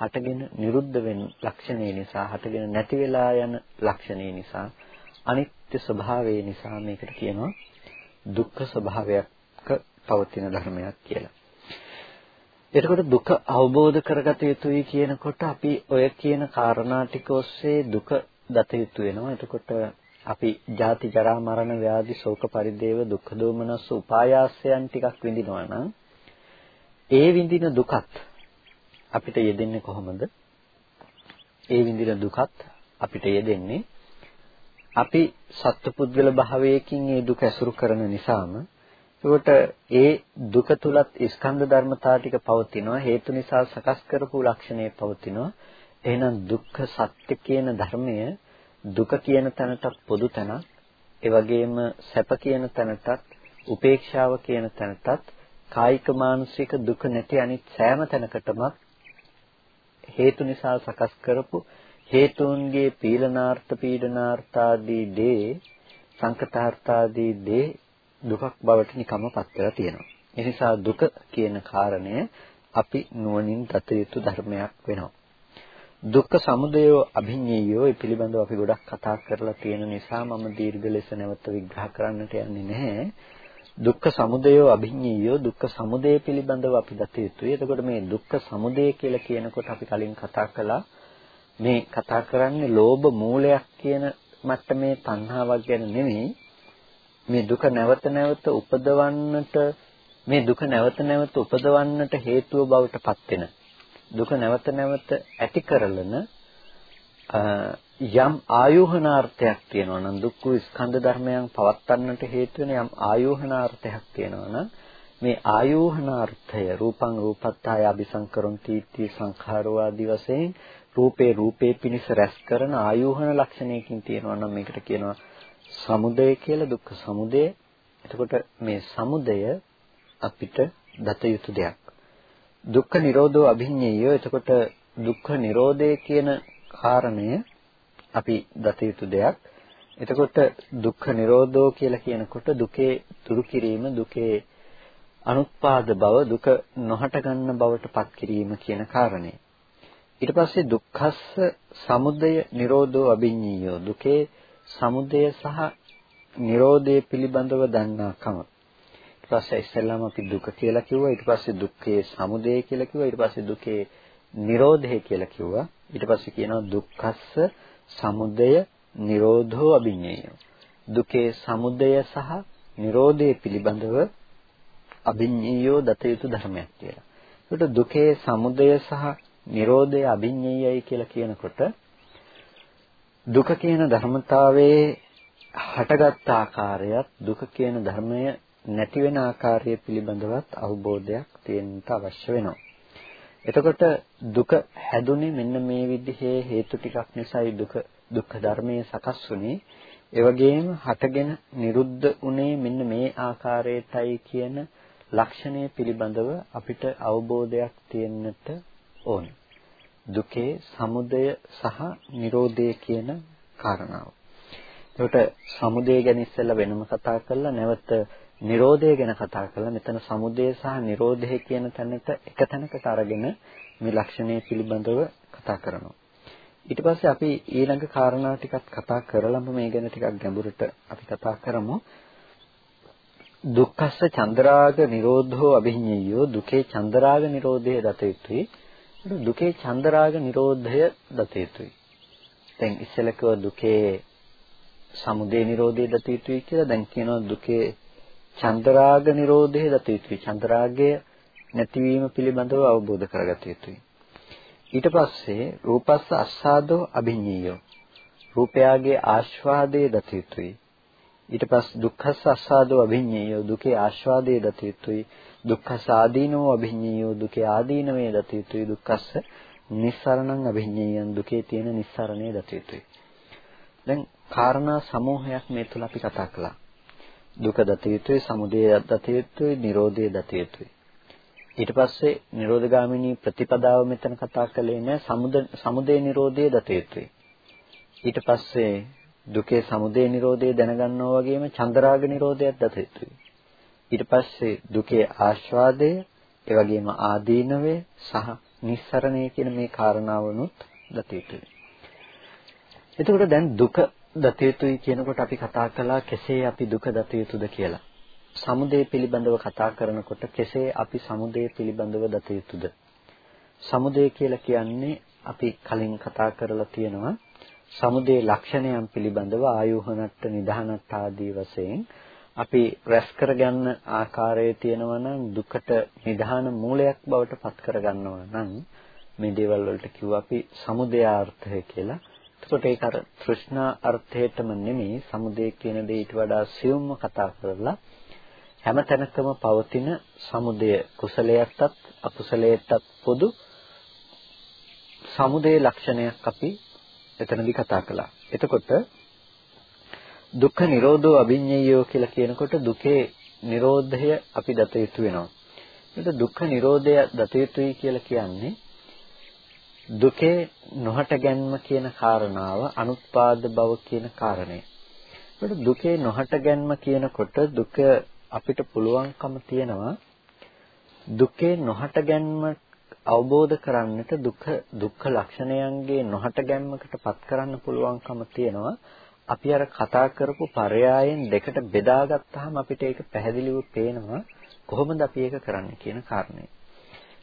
හටගෙන නිරුද්ධ වෙන ලක්ෂණය නිසා හටගෙන නැති වෙලා යන ලක්ෂණය නිසා අනිත්‍ය ස්වභාවය නිසා මේකට කියනවා දුක්ඛ ස්වභාවයක පවතින ධර්මයක් කියලා. එතකොට දුක අවබෝධ කරගත යුතුයි කියනකොට අපි ඔය කියන කාරණා ටික ඔස්සේ දුක දත යුතු වෙනවා. එතකොට අපි ජාති ජරා මරණ ව්‍යාධි ශෝක පරිදේව දුක්ඛ දෝමනස් උපායාසයන් ටිකක් විඳිනවා නම් ඒ විඳින දුකත් අපිට යෙදෙන්නේ කොහොමද? ඒ විඳින දුකත් අපිට යෙදෙන්නේ අපි සත්පුද්ගල භාවයකින් ඒ දුක ඇසුරු කරන නිසාම ඒකට ඒ දුක තුලත් ස්කන්ධ ධර්මතා ටික පවතිනවා හේතු නිසා සකස් කරපු ලක්ෂණය පවතිනවා එහෙනම් දුක්ඛ සත්‍ය කියන ධර්මය දුක කියන තැනටත් පොදු තැනක් ඒ වගේම සැප කියන තැනටත් උපේක්ෂාව කියන තැනටත් කායික මානසික දුක නැති අනිත් සෑම තැනකටම හේතු නිසා සකස් කරපු හේතුන්ගේ පීලනාර්ථ පීඩනාර්ථ ආදී දේ සංකතාර්ථ ආදී දේ දුකක් බවට නිකම්ම පත් වෙලා තියෙනවා. ඒ නිසා දුක කියන කාරණය අපි නුවණින් දත යුතු ධර්මයක් වෙනවා. දුක්ඛ සමුදයෝ අභිඤ්ඤයෝ ඒ පිළිබඳව අපි ගොඩක් කතා කරලා තියෙන නිසා මම දීර්ඝ ලෙස නැවත විග්‍රහ කරන්නට යන්නේ නැහැ. දුක්ඛ සමුදයෝ අභිඤ්ඤයෝ දුක්ඛ සමුදය පිළිබඳව අපි දත යුතුයි. එතකොට මේ දුක්ඛ සමුදය කියලා කියනකොට අපි කලින් කතා කළා මේ කතා කරන්නේ ලෝභ මූලයක් කියන මට්ටමේ තණ්හාවක් ගැන නෙමෙයි. මේ දුක නැවත නැවත උපදවන්නට මේ දුක නැවත නැවත උපදවන්නට හේතුව බවට පත් වෙන දුක නැවත නැවත ඇති කරලන යම් ආයෝහනාර්ථයක් තියෙනවා නම් දුක්ඛ ස්කන්ධ ධර්මයන් පවත්වන්නට හේතු වෙන යම් ආයෝහනාර්ථයක් තියෙනවා නම් මේ ආයෝහනාර්ථය රූපං රූපත්තාය අபிසංකරොන් තීති සංඛාරෝ ආදි වශයෙන් රූපේ රූපේ පිනිස රැස් කරන ආයෝහන ලක්ෂණයකින් තියෙනවා නම් මේකට කියනවා සමුදය කියලා දුක්ඛ සමුදය. එතකොට මේ සමුදය අපිට දත යුතු දෙයක්. දුක්ඛ නිරෝධෝ අභිඤ්ඤයෝ එතකොට දුක්ඛ නිරෝධය කියන කාරණය අපි දත යුතු දෙයක්. එතකොට දුක්ඛ නිරෝධෝ කියලා කියනකොට දුකේ දුරු කිරීම දුකේ අනුත්පාද බව දුක නොහට ගන්න බවට පත් කිරීම කියන කාරණය. ඊට පස්සේ දුක්ඛස්ස සමුදය නිරෝධෝ අභිඤ්ඤයෝ දුකේ සමුදය සහ නිරෝධය පිළිබඳව දන්නාකම. පස්සේ ඉස්සෙල්ලාම අපි දුක කියලා කිව්වා. ඊට පස්සේ දුක්ඛයේ සමුදය කියලා කිව්වා. ඊට පස්සේ දුකේ නිරෝධය කියලා කිව්වා. ඊට පස්සේ කියනවා දුක්ඛස්ස සමුදය නිරෝධෝ අභිඤ්ඤය. දුකේ සමුදය සහ නිරෝධය පිළිබඳව අභිඤ්ඤයෝ දත යුතු ධර්මයක් කියලා. ඒකට දුකේ සමුදය සහ නිරෝධය අභිඤ්ඤයයි කියලා කියනකොට දුක කියන ධර්මතාවයේ හටගත් ආකාරයත් දුක කියන ධර්මය නැති වෙන ආකාරය පිළිබඳවත් අවබෝධයක් තියෙන්න අවශ්‍ය වෙනවා. එතකොට දුක හැදුනේ මෙන්න මේ විදිහේ හේතු ටිකක් නිසායි දුක දුක්ඛ ධර්මයේ සකස් වුනේ. ඒ වගේම හටගෙන නිරුද්ධ උනේ මෙන්න මේ ආකාරයටයි කියන ලක්ෂණය පිළිබඳව අපිට අවබෝධයක් තියෙන්නට ඕනේ. දුකේ සමුදය සහ Nirodhe කියන කාරණාව. එතකොට සමුදය ගැන ඉස්සෙල්ලා වෙනම කතා කරලා නැවත Nirodhe ගැන කතා කරලා මෙතන සමුදය සහ Nirodhe කියන තැනට එක තැනකට අරගෙන මේ ලක්ෂණය පිළිබඳව කතා කරනවා. ඊට පස්සේ අපි ඊළඟ කාරණා ටිකක් කතා කරලම මේ ගැන ටිකක් ගැඹුරට අපි කතා කරමු. දුක්ඛස්ස චන්ද්‍රාග නිරෝධෝ අභිඤ්ඤයෝ දුකේ චන්ද්‍රාග නිරෝධය දත යුතුයි. දුකේ චන්ද්‍රාග නිරෝධය දත යුතුයි. දැන් ඉස්සෙල්ලා දුකේ සමුදය නිරෝධය දත යුතුයි කියලා දැන් කියනවා දුකේ චන්ද්‍රාග නිරෝධය දත යුතුයි. චන්ද්‍රාගය නැතිවීම පිළිබඳව අවබෝධ කරගත යුතුයි. ඊට පස්සේ රූපස්ස අස්සාදෝ අභිඤ්ඤයෝ රූපයාගේ ආස්වාදයේ දත යුතුයි. ඊට පස්සේ දුක්ඛස්ස අස්සාදෝ අභිඤ්ඤයෝ දුකේ ආස්වාදයේ දත යුතුයි. දුක්ඛ සාදීනෝ අභිඤ්ඤයෝ දුකේ ආදීනවේ දත යුතුයි. දුක්ඛස්ස නිස්සරණං අභිඤ්ඤයයන් දුකේ තියෙන නිස්සරණේ දත යුතුයි. දැන් කාරණා සමූහයක් මේ තුල අපි කතා කළා. දුක දත යුතුයි, සමුදය දත යුතුයි, නිරෝධය දත යුතුයි. ඊට පස්සේ නිරෝධගාමිනී ප්‍රතිපදාව මෙතන කතා කළේ නෑ සමුද සමුදය නිරෝධය දත යුතුයි. ඊට පස්සේ දුකේ සමුදය නිරෝධය දැනගන්නවා වගේම චන්දරාග නිරෝධයත් දත යුතුයි. ඊට පස්සේ දුකේ ආස්වාදය, ඒ වගේම ආදීනවය සහ නිස්සරණය කියන මේ කාරණාවනුත් දත යුතුයි. එතකොට දැන් දුක දත යුතුයි කියනකොට අපි කතා කළා කෙසේ අපි දුක දත යුතුද කියලා. සමුදය පිළිබඳව කතා කරනකොට කෙසේ අපි සමුදය පිළිබඳව දත යුතුද? සමුදය කියලා කියන්නේ අපි කලින් කතා කරලා තියෙනවා සමුදේ ලක්ෂණයන් පිළිබඳව ආයෝහනට්ට නිධානට්ට ආදී වශයෙන් අපි රැස් කරගන්න ආකාරයේ තියෙනවා නම් දුකට නිධාන මූලයක් බවට පත් කරගන්නවා නම් මේ දේවල් වලට කිව්වා අපි සමුදයාර්ථය කියලා. එතකොට ඒක අර තෘෂ්ණා අර්ථයටම නෙමෙයි සමුදය කියන දේ ඊට වඩා සියුම්ව කතා කරලා හැම තැනකම පවතින සමුදය කුසලයටත් අකුසලයටත් පොදු සමුදය ලක්ෂණයක් අපි එතනදී කතා කළා. එතකොට දුක්ඛ නිරෝධෝ අභිඤ්ඤයෝ කියලා කියනකොට දුකේ නිරෝධය අපි දත යුතු වෙනවා. එතකොට දුක්ඛ නිරෝධය දත යුතුයි කියලා කියන්නේ දුකේ නොහට ගැන්ම කියන කාරණාව අනුත්පාද බව කියන කාරණය. එතකොට දුකේ නොහට ගැන්ම කියනකොට දුක අපිට පුළුවන්කම තියෙනවා දුකේ නොහට ගැන්ම අවබෝධ කරන්නට දුක දුක්ඛ ලක්ෂණයන්ගේ නොහට ගැන්මකට පත් කරන්න පුළුවන්කම තියෙනවා අපි අර කතා කරපු පරයයන් දෙකට බෙදාගත්තාම අපිට ඒක පැහැදිලිව පේනවා කොහොමද අපි ඒක කරන්නේ කියන කාරණේ.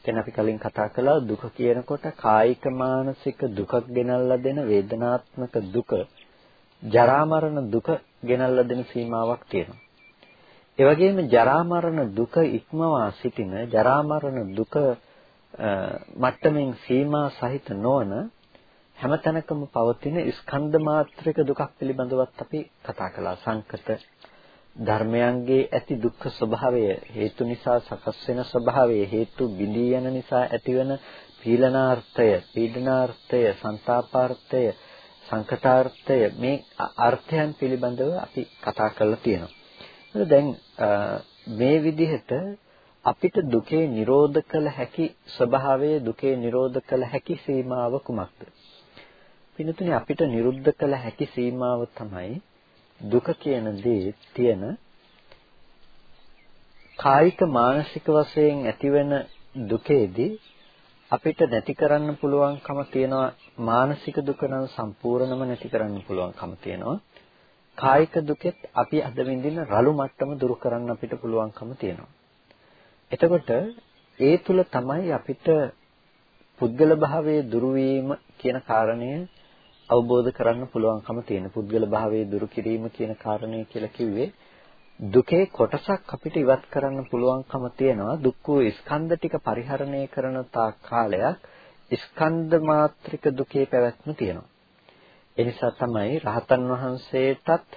දැන් අපි කලින් කතා කළා දුක කියනකොට කායික මානසික දුකක් ගෙනල්ලා දෙන වේදනාත්මක දුක ජරා මරණ දුක ගෙනල්ලා දෙන සීමාවක් තියෙනවා. ඒ වගේම ජරා මරණ දුක ඉක්මවා සිටින ජරා මරණ දුක මට්ටමින් සීමා සහිත නොවන හැමතැනකම පවතින ස්කන්ධ මාත්‍රික දුකක් පිළිබඳවත් අපි කතා කළා සංකත ධර්මයන්ගේ ඇති දුක්ඛ ස්වභාවය හේතු නිසා සකස් වෙන ස්වභාවය හේතු බිඳී යන නිසා ඇතිවන පීලනාර්ථය පීඩනාර්ථය සංతాපාර්ථය සංකතාර්ථය මේ අර්ථයන් පිළිබඳව අපි කතා කරලා තියෙනවා දැන් මේ විදිහට අපිට දුකේ නිරෝධ කළ හැකි ස්වභාවයේ දුකේ නිරෝධ කළ හැකි සීමාව කුමක්ද? පින්තුනේ අපිට නිරුද්ධ කළ හැකි සීමාව තමයි දුක කියන දේ තියෙන කායික මානසික වශයෙන් ඇතිවෙන දුකේදී අපිට නැති කරන්න පුළුවන්කම තියෙනවා මානසික දුක නම් සම්පූර්ණම නැති කරන්න පුළුවන්කම තියෙනවා කායික දුකෙත් අපි අද විඳින රළු මට්ටම දුරු කරන්න අපිට පුළුවන්කම තියෙනවා. එතකොට ඒ තුල තමයි අපිට පුද්ගල භාවයේ දුරු කියන කාරණය අවබෝධ කරන්න පුළුවන්කම තියෙන. පුද්ගල භාවයේ දුරු කිරීම කියන කාරණය කියලා කිව්වේ දුකේ කොටසක් අපිට ඉවත් කරන්න පුළුවන්කම තියෙනවා. දුක් වූ ස්කන්ධ ටික පරිහරණය කරන තාක් කාලයක් ස්කන්ධ මාත්‍රික දුකේ පැවැත්ම තියෙනවා. ඒ නිසා තමයි රහතන් වහන්සේටත්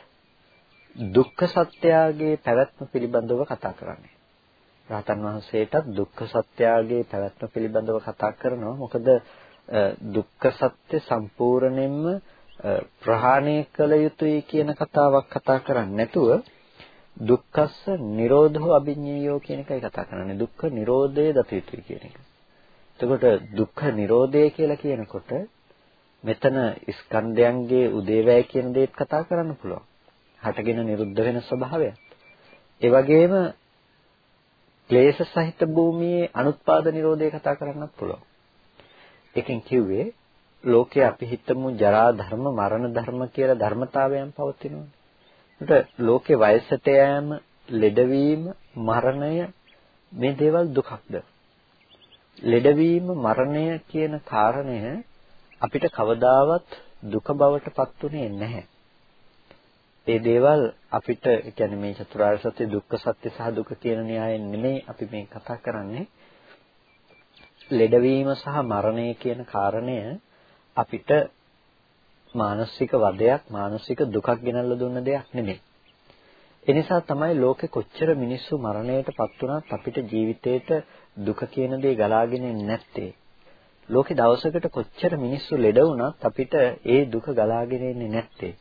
දුක්ඛ සත්‍යයේ පැවැත්ම පිළිබඳව කතා කරන්නේ. රහතන් වහන්සේටත් දුක්ඛ සත්‍යයේ පැවැත්ම පිළිබඳව කතා කරනවා. මොකද දුක්ඛ සත්‍ය සම්පූර්ණයෙන්ම ප්‍රහාණය කළ යුතුයි කියන කතාවක් කතා කරන්නේ නැතුව දුක්ඛස්ස නිරෝධෝ අභිඤ්ඤයෝ කියන එකයි කතා කරන්නේ. දුක්ඛ නිරෝධය දත යුතුයි කියන එක. එතකොට දුක්ඛ නිරෝධය කියලා කියනකොට මෙතන ස්කන්ධයන්ගේ උදේවැය කියන දේත් කතා කරන්න පුළුවන්. හටගෙන නිරුද්ධ වෙන ස්වභාවය. ඒ වගේම ක්ලේශ සහිත භූමියේ අනුත්පාද නිරෝධය කතා කරන්නත් පුළුවන්. එකෙන් කිව්වේ ලෝකේ අපි හිතමු ජරා ධර්ම මරණ ධර්ම කියලා ධර්මතාවයන් පවතිනවා. ඒකට ලෝකේ වයසට යෑම, ලෙඩවීම, මරණය මේ දේවල් දුකක්ද? ලෙඩවීම, මරණය කියන කාරණය අපිට කවදාවත් දුක බවට පත්ුනේ නැහැ. ඒ දේවල් අපිට කියන්නේ මේ චතුරාර්ය සත්‍ය දුක්ඛ සත්‍ය සහ දුක කියන න්‍යායෙන් නෙමෙයි අපි මේ කතා කරන්නේ. ලෙඩවීම සහ මරණය කියන කාරණය අපිට මානසික වදයක් මානසික දුකක් ගෙනල්ලා දුන්න දෙයක් නෙමෙයි. ඒ නිසා තමයි ලෝකෙ කොච්චර මිනිස්සු මරණයටපත් වුණත් අපිට ජීවිතේට දුක කියන දේ ගලාගෙන නැත්තේ. ලෝකෙ දවසකට කොච්චර මිනිස්සු ලෙඩ වුණත් අපිට ඒ දුක ගලාගෙන එන්නේ නැත්තේ.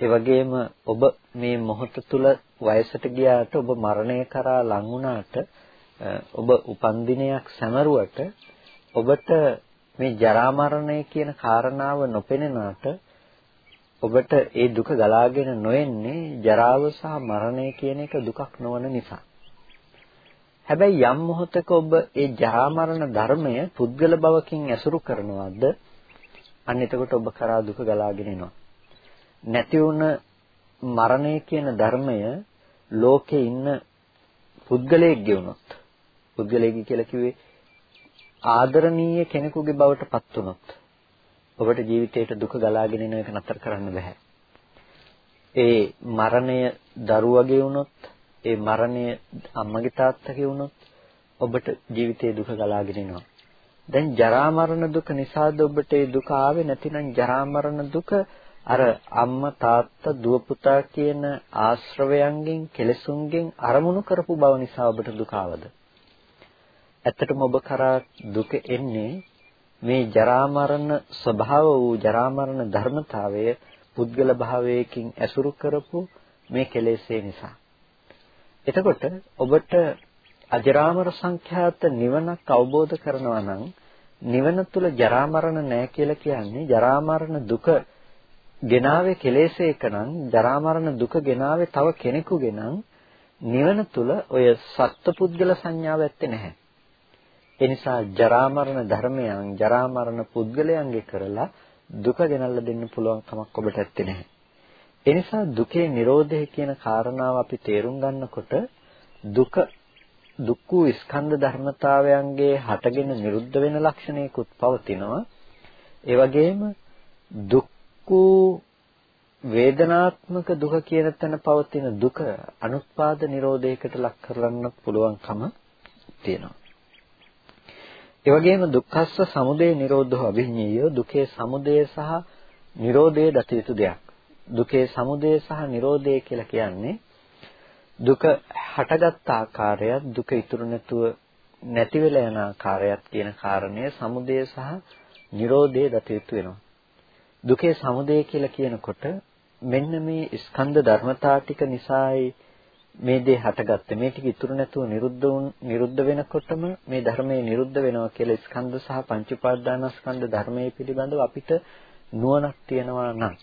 ඒ වගේම ඔබ මේ මොහොත තුල වයසට ගියාට ඔබ මරණය කරා ලං වුණාට ඔබ උපන්දිනයක් සැමරුවට ඔබට මේ ජරා මරණය කියන කාරණාව නොපෙනෙනාට ඔබට ඒ දුක ගලාගෙන නොෙන්නේ ජරාව සහ මරණය කියන එක දුකක් නොවන නිසා. හැබැයි යම් මොහොතක ඔබ ඒ ජරා මරණ ධර්මය පුද්ගල භවකින් ඇසුරු කරනවද අන්න එතකොට ඔබ කරා දුක ගලාගෙන එනවා. නැති වුණ මරණය කියන ධර්මය ලෝකේ ඉන්න පුද්ගලයෙක් ගෙවුනොත් පුද්ගලයෙක් කියලා කිව්වේ ආදරණීය කෙනෙකුගේ බවට පත් වුනොත් ඔබට ජීවිතේට දුක ගලාගෙන එන එක නතර කරන්න බෑ. ඒ මරණය දරුවගේ වුණොත්, ඒ මරණය අම්මගේ තාත්තගේ වුණොත් ඔබට ජීවිතේ දුක ගලාගෙන එනවා. දැන් ජරා මරණ දුක නිසාද ඔබට ඒ දුක ආවේ නැතිනම් ජරා මරණ දුක අර අම්මා තාත්තා දුව පුතා කියන ආශ්‍රවයන්ගෙන් කෙලසුන්ගෙන් අරමුණු කරපු බව නිසා ඔබට දුක ආවද? ඇත්තටම ඔබ කරා දුක එන්නේ මේ ජරා මරණ ස්වභාව වූ ජරා මරණ ධර්මතාවය පුද්ගල භාවයකින් ඇසුරු කරපු මේ කෙලෙස්ේ නිසා. එතකොට ඔබට අජරාමර සංඛ්‍යාත නිවනක් අවබෝධ කරනවා නම් නිවන තුල ජරා මරණ නැහැ කියලා කියන්නේ ජරා මරණ දුක ගෙනාවේ කෙලෙසේක නම් ජරා මරණ දුක ගෙනාවේ තව කෙනෙකුගේ නම් නිවන තුල ඔය සත්පුද්ගල සංඥාව ඇත්තේ නැහැ. ඒ නිසා ජරා මරණ ධර්මයන් ජරා මරණ පුද්ගලයන්ගේ කරලා දුක ගෙනල්ලා දෙන්න පුළුවන් කමක් ඔබට ඇත්තේ නැහැ. ඒ නිසා දුකේ Nirodhe කියන කාරණාව අපි තේරුම් ගන්නකොට දුක දුක් වූ ස්කන්ධ ධර්මතාවයන්ගේ හටගෙන නිරුද්ධ වෙන ලක්ෂණයකුත් පවතිනවා. ඒ වගේම දුක් වූ වේදනාත්මක දුක කියන තැන පවතින දුක අනුත්පාද නිරෝධයකට ලක් කරගන්නත් පුළුවන්කම තියෙනවා. ඒ වගේම දුක්ඛස්ස සමුදය නිරෝධෝ අභිඤ්ඤය දුකේ සමුදය සහ නිරෝධය දත යුතු දෙයක්. දුකේ සමුදය සහ නිරෝධය කියලා කියන්නේ දුක හටගත් ආකාරයත් දුක ඉතුරු නැතුව නැති වෙලා යන ආකාරයත් කියන කාරණය සමුදය සහ නිරෝධය දත යුතු වෙනවා. දුකේ සමුදය කියලා කියනකොට මෙන්න මේ ස්කන්ධ ධර්මතා ටික නිසායි මේ දේ හටගත්තේ මේ ටික ඉතුරු නැතුව නිරුද්ධ වුන් නිරුද්ධ වෙනකොටම මේ ධර්මයේ නිරුද්ධ වෙනවා කියලා ස්කන්ධ සහ පංච උපාදානස්කන්ධ ධර්මයේ පිළිබඳව අපිට නුවණක් තියනවා නම්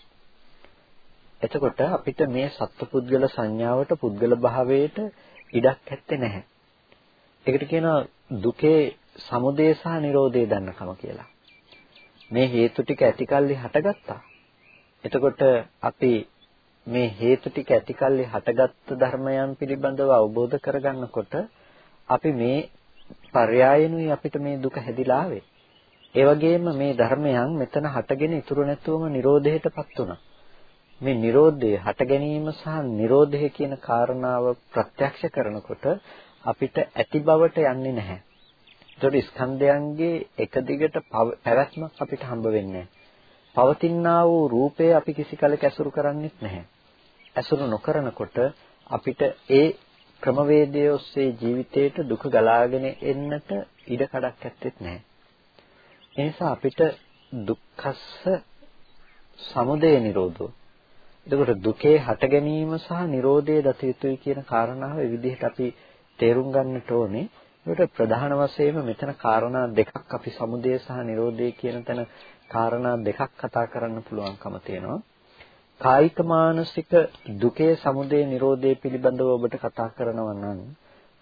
එතකොට අපිට මේ සත්පුද්ගල සංඥාවට පුද්ගල භාවයට ඉඩක් ඇත්තේ නැහැ. ඒකට කියනවා දුකේ සමුදය සහ නිරෝධය දන්නකම කියලා. මේ හේතු ටික ඇතිකල්ලි හටගත්තා. එතකොට අපි මේ හේතු ටික ඇතිකල්ලි හටගත් ධර්මයන් පිළිබඳව අවබෝධ කරගන්නකොට අපි මේ පర్యాయනුයි අපිට මේ දුක හැදිලා ආවේ. ඒ වගේම මේ ධර්මයන් මෙතන හටගෙන ඉතුරු නැතුවම Nirodhaයටපත් වුණා. මේ Nirodhe හට ගැනීම සහ Nirodhe කියන කාරණාව ප්‍රත්‍යක්ෂ කරනකොට අපිට ඇති බවට යන්නේ නැහැ. ඒතකොට ස්කන්ධයන්ගේ එක දිගට පැවැත්මක් අපිට හම්බ වෙන්නේ නැහැ. පවතිනා වූ රූපය අපි කිසි කලක ඇසුරු කරන්නේත් නැහැ. ඇසුරු නොකරනකොට අපිට ඒ ක්‍රමවේදයේ ඔස්සේ ජීවිතේට දුක ගලාගෙන එන්නට ඉඩ කඩක් ඇත්තෙත් නැහැ. ඒ නිසා අපිට දුක්ඛස්ස සමුදය නිරෝධෝ. එතකොට දුකේ හට ගැනීම සහ නිරෝධය දත යුතුයි කියන කාරණාව ඒ විදිහට අපි තේරුම් ගන්නට ඕනේ. ඒකට ප්‍රධාන වශයෙන්ම මෙතන කාරණා දෙකක් අපි සමුදය සහ නිරෝධය කියන තැන කාරණා දෙකක් කතා කරන්න පුළුවන්කම තියෙනවා. කායික මානසික දුකේ සමුදය නිරෝධය පිළිබඳව ඔබට කතා කරනවා නම්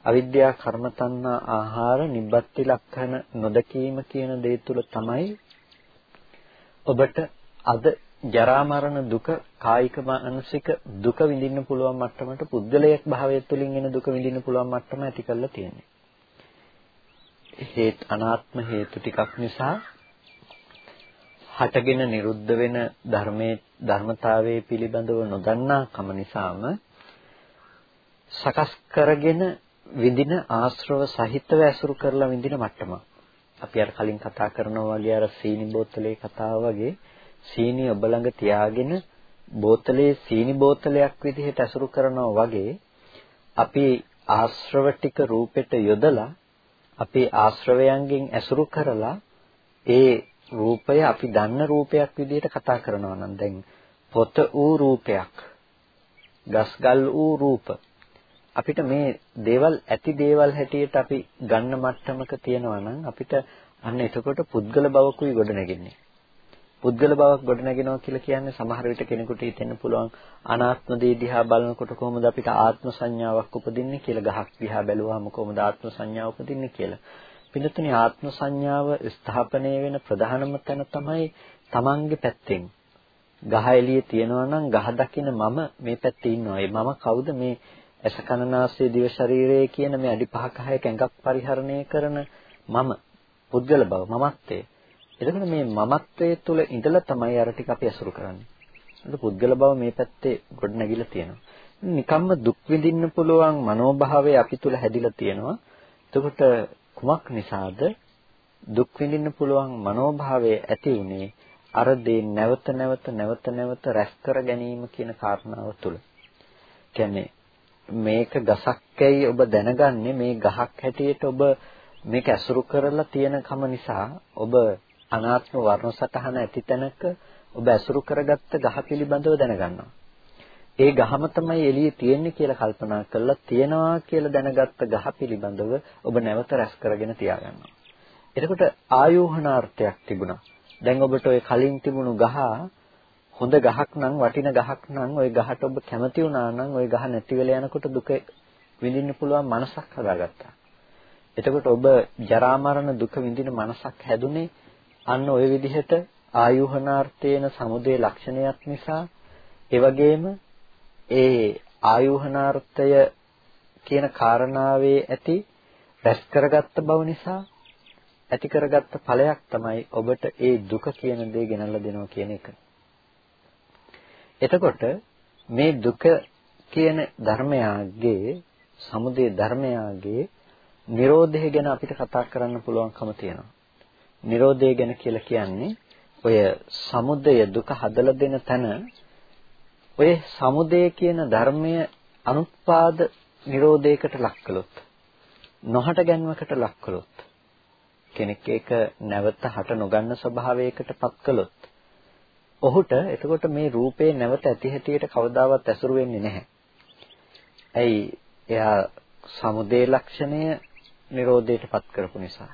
අවිද්‍යා කර්ම තණ්හා ආහාර නිබ්බත්ති ලක්ෂණ නොදකීම කියන දේ තුල තමයි ඔබට අද ජරා මරණ දුක කායික මානසික දුක විඳින්න පුළුවන් මට්ටමට පුද්ගලයෙක් භාවය තුළින් එන දුක විඳින්න පුළුවන් මට්ටම ඇති කරලා තියෙන්නේ. හේත් අනාත්ම හේතු ටිකක් නිසා හටගෙන නිරුද්ධ වෙන ධර්මයේ ධර්මතාවයේ පිළිබඳව නොදන්නා කම නිසාම සකස් කරගෙන විඳින ආශ්‍රව සහිතව ඇසුරු කරලා විඳින මට්ටම. අපි අර කලින් කතා කරනවා වගේ අර සීනි බෝතලේ කතාව වගේ සීනි ඔබ ළඟ තියාගෙන බෝතලේ සීනි බෝතලයක් විදිහට ඇසුරු කරනවා වගේ අපි ආශ්‍රව ටික රූපෙට යොදලා අපේ ආශ්‍රවයන්ගෙන් ඇසුරු කරලා ඒ රූපය අපි දන්න රූපයක් විදිහට කතා කරනවා නම් දැන් පොත ඌ රූපයක් ගස්ගල් ඌ රූප. අපිට මේ දේවල් ඇති දේවල් හැටියට අපි ගන්න මට්ටමක තියෙනවා නම් අපිට අන්න එතකොට පුද්ගල බවකුයි ගොඩනගෙන්නේ. පුද්ගල බවක් ගොඩනගෙනවා කියලා කියන්නේ සමහර විට කෙනෙකුට හිතෙන්න පුළුවන් අනාත්ම දේ දිහා බලනකොට කොහොමද අපිට ආත්ම සංඥාවක් උපදින්නේ කියලා ගහක් දිහා බැලුවාම කොහොමද ආත්ම සංඥාව උපදින්නේ කියලා. පිළිතුරේ ආත්ම සංඥාව ස්ථාපනය වෙන ප්‍රධානම තැන තමයි Tamange පැත්තෙන්. ගහ එළියේ තියෙනවා නම් ගහ දකින මම මේ පැත්තේ ඉන්නවා. ඒ මම කවුද මේ ඇස කන නාසය දිව ශරීරය කියන මේ අඩි 5ක 6ක ඇඟක් පරිහරණය කරන මම පුද්ගල බව මමත්වයේ. එතකොට මේ මමත්වයේ තුල ඉඳලා තමයි අර ටික අපි අසුරු කරන්නේ. ඒක පුද්ගල බව මේ පැත්තේ ගොඩ නැගිලා තියෙනවා. නිකම්ම දුක් විඳින්න පුළුවන් මනෝභාවය අපි තුල හැදිලා තියෙනවා. එතකොට කුමක් නිසාද දුක් විඳින්න පුළුවන් මනෝභාවය ඇති උනේ අර දේ නැවත නැවත නැවත නැවත රැස් කර ගැනීම කියන කාරණාව තුල. කියන්නේ මේක ගසක්කයි ඔබ දැනගන්නේ මේ ගහක් හැටියට ඔබ මේක ඇසුරු කරලා තියෙන කම නිසා ඔබ අනාත්ම වර්ණ සටහන ඇති තැනක ඔබ ඇසුරු කරගත්ත ගහ පිළිබඳව දැනගන්නවා. ඒ ගහම තමයි එළියේ තියෙන්නේ කියලා කල්පනා කරලා තියනවා කියලා දැනගත්ත ගහ පිළිබඳව ඔබ නැවත රැස් කරගෙන තියාගන්නවා. එතකොට ආයෝහනාර්ථයක් තිබුණා. දැන් ඔබට ওই කලින් තිබුණු ගහ හොඳ ගහක් නම් වටින ගහක් නම් ওই ගහට ඔබ කැමති වුණා නම් ওই ගහ නැති වෙලා යනකොට දුක විඳින්න පුළුවන් මනසක් හදාගත්තා. එතකොට ඔබ ජරා මරණ දුක විඳින මනසක් හැදුනේ අන්න ওই විදිහට ආයෝහනාර්ථයේන සමුදේ ලක්ෂණයක් නිසා ඒ වගේම ඒ ආයෝහනාර්ථය කියන කාරණාවේ ඇති රැස් කරගත්ත බව නිසා ඇති කරගත්ත ඵලයක් තමයි ඔබට ඒ දුක කියන දේ ගෙනල්ලා දෙනවා කියන එක. එතකොට මේ දුක කියන ධර්මයාගේ සමුදය ධර්මයාගේ Nirodhe ගැන අපිට කතා කරන්න පුළුවන්කම තියෙනවා. Nirodhe ගැන කියලා කියන්නේ ඔය සමුදය දුක හදලා දෙන තැන ඔය සමුදය කියන ධර්මය අනුත්පාද නිරෝධයකට ලක් කළොත් නොහට ගැන්මකට ලක් කළොත් කෙනෙක් ඒක නැවත හට නොගන්න ස්වභාවයකට පත් කළොත් ඔහුට එතකොට මේ රූපේ නැවත ඇති හැටියට කවදාවත් ඇසුරු වෙන්නේ නැහැ. ඇයි? එයා සමුදේ ලක්ෂණය නිරෝධයට පත් කරපු නිසා.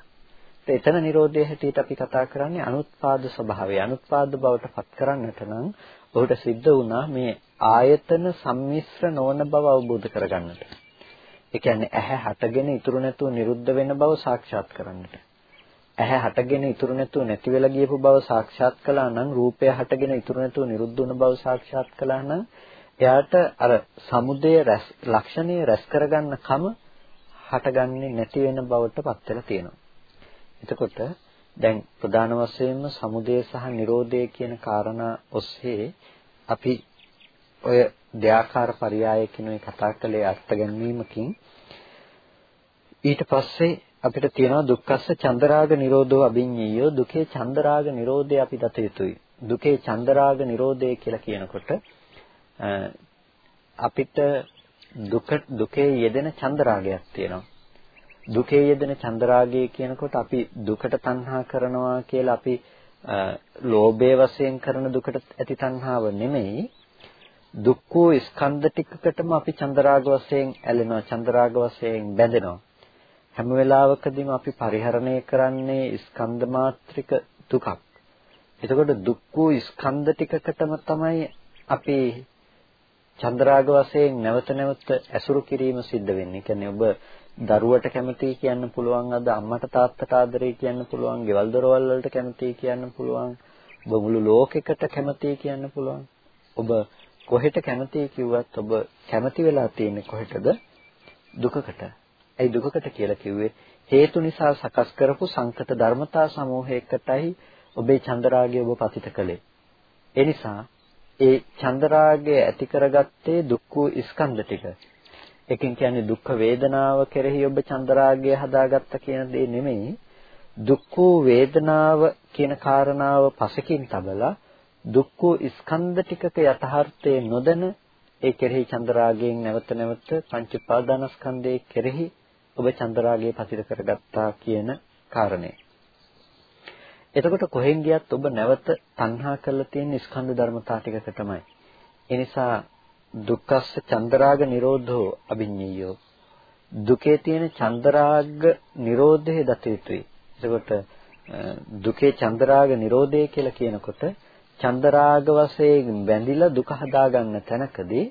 එතන නිරෝධය හැටියට අපි කතා කරන්නේ අනුත්පාද ස්වභාවය. අනුත්පාද බවට පත් කරන්නට නම් ඔහුට සිද්ධ වුණා මේ ආයතන සම්මිශ්‍ර නොවන බව අවබෝධ කරගන්නට. ඒ කියන්නේ ඇහැ හටගෙන ඉතුරු නැතුව නිරුද්ධ වෙන බව සාක්ෂාත් කරන්නට. ඇහැ හටගෙන ඉතුරු නැතුව නැති වෙලා ගියපු බව සාක්ෂාත් කළා නම් රූපය හටගෙන ඉතුරු නැතුව නිරුද්ධ වුණ බව සාක්ෂාත් කළා නම් එයාට අර සමුදය ලක්ෂණය රැස් කරගන්න කම හටගන්නේ නැති වෙන බවට පත් වෙලා තියෙනවා. එතකොට දැන් ප්‍රධාන වශයෙන්ම සමුදය සහ නිරෝධය කියන කාරණා ඔස්සේ අපි ඔය දෙආකාර පරයයකින් ඔය කතා කළේ අර්ථ ගැනීමකින්. ඊට පස්සේ අපිට තියෙනවා දුක්ඛස්ස චන්දරාග නිරෝධෝ අභිඤ්ඤයෝ. දුකේ චන්දරාග නිරෝධය අපි දත යුතුයි. දුකේ චන්දරාග නිරෝධය කියලා කියනකොට අපිට දුක දුකේ යෙදෙන චන්දරාගයක් තියෙනවා. දුකේ යෙදෙන චන්දරාගය කියනකොට අපි දුකට තණ්හා කරනවා කියලා අපි ලෝභයේ වශයෙන් කරන දුකට ඇති තණ්හාව නෙමෙයි. දුක්ඛ ස්කන්ධ ටිකකටම අපි චන්දරාග වශයෙන් ඇලෙනවා චන්දරාග වශයෙන් බැඳෙනවා. හැම වෙලාවකදීම අපි පරිහරණය කරන්නේ ස්කන්ධ මාත්‍රික දුකක්. එතකොට දුක්ඛ ස්කන්ධ ටිකකටම තමයි අපි චන්දරාග වශයෙන් නැවත නැවත ඇසුරු කිරීම සිද්ධ වෙන්නේ. කියන්නේ ඔබ දරුවට කැමතියි කියන්න පුළුවන් අද අම්මට තාත්තට ආදරේ කියන්න පුළුවන් ගෙවල් දොරවල් වලට කැමතියි කියන්න පුළුවන් ඔබ මුළු ලෝකෙකට කැමතියි කියන්න පුළුවන්. ඔබ කොහෙට කැමතියි කිව්වත් ඔබ කැමති වෙලා තියෙන්නේ කොහෙටද? දුකකට. ඒ දුකකට කියලා කිව්වේ? හේතු නිසා සකස් කරපු සංකත ධර්මතා සමූහයකටයි ඔබේ චන්දරාගය ඔබ පතිත කළේ. ඒ නිසා ඒ චන්දරාගය ඇති කරගත්තේ දුක්ඛ ස්කන්ධ ටික. එකකින් කියන්නේ දුක් වේදනාව කෙරෙහි ඔබ චන්දරාගය හදාගත්ත කියන දේ නෙමෙයි දුක්ඛ වේදනාව කියන කාරණාව පසකින් තබලා දුක්ඛ ස්කන්ධ ටිකක යථාර්ථයේ නොදැන ඒ කෙරෙහි චන්දරාගයෙන් නැවත නැවත පංච උපාදානස්කන්ධයේ කෙරෙහි ඔබ චන්දරාගය පතිත කරගත්තා කියන කාරණය. එතකොට කොහෙන් ගියත් ඔබ නැවත තණ්හා කරලා තියෙන ස්කන්ධ ධර්මතා ටිකකටමයි. ඒ නිසා දුක්ඛස්ස චන්දරාග නිරෝධෝ අභිඤ්ඤයෝ දුකේ තියෙන චන්දරාග නිරෝධය දත යුතුයි. එතකොට දුකේ චන්දරාග නිරෝධය කියලා කියනකොට චන්දරාග වශයෙන් බැඳිලා දුක හදාගන්න තැනකදී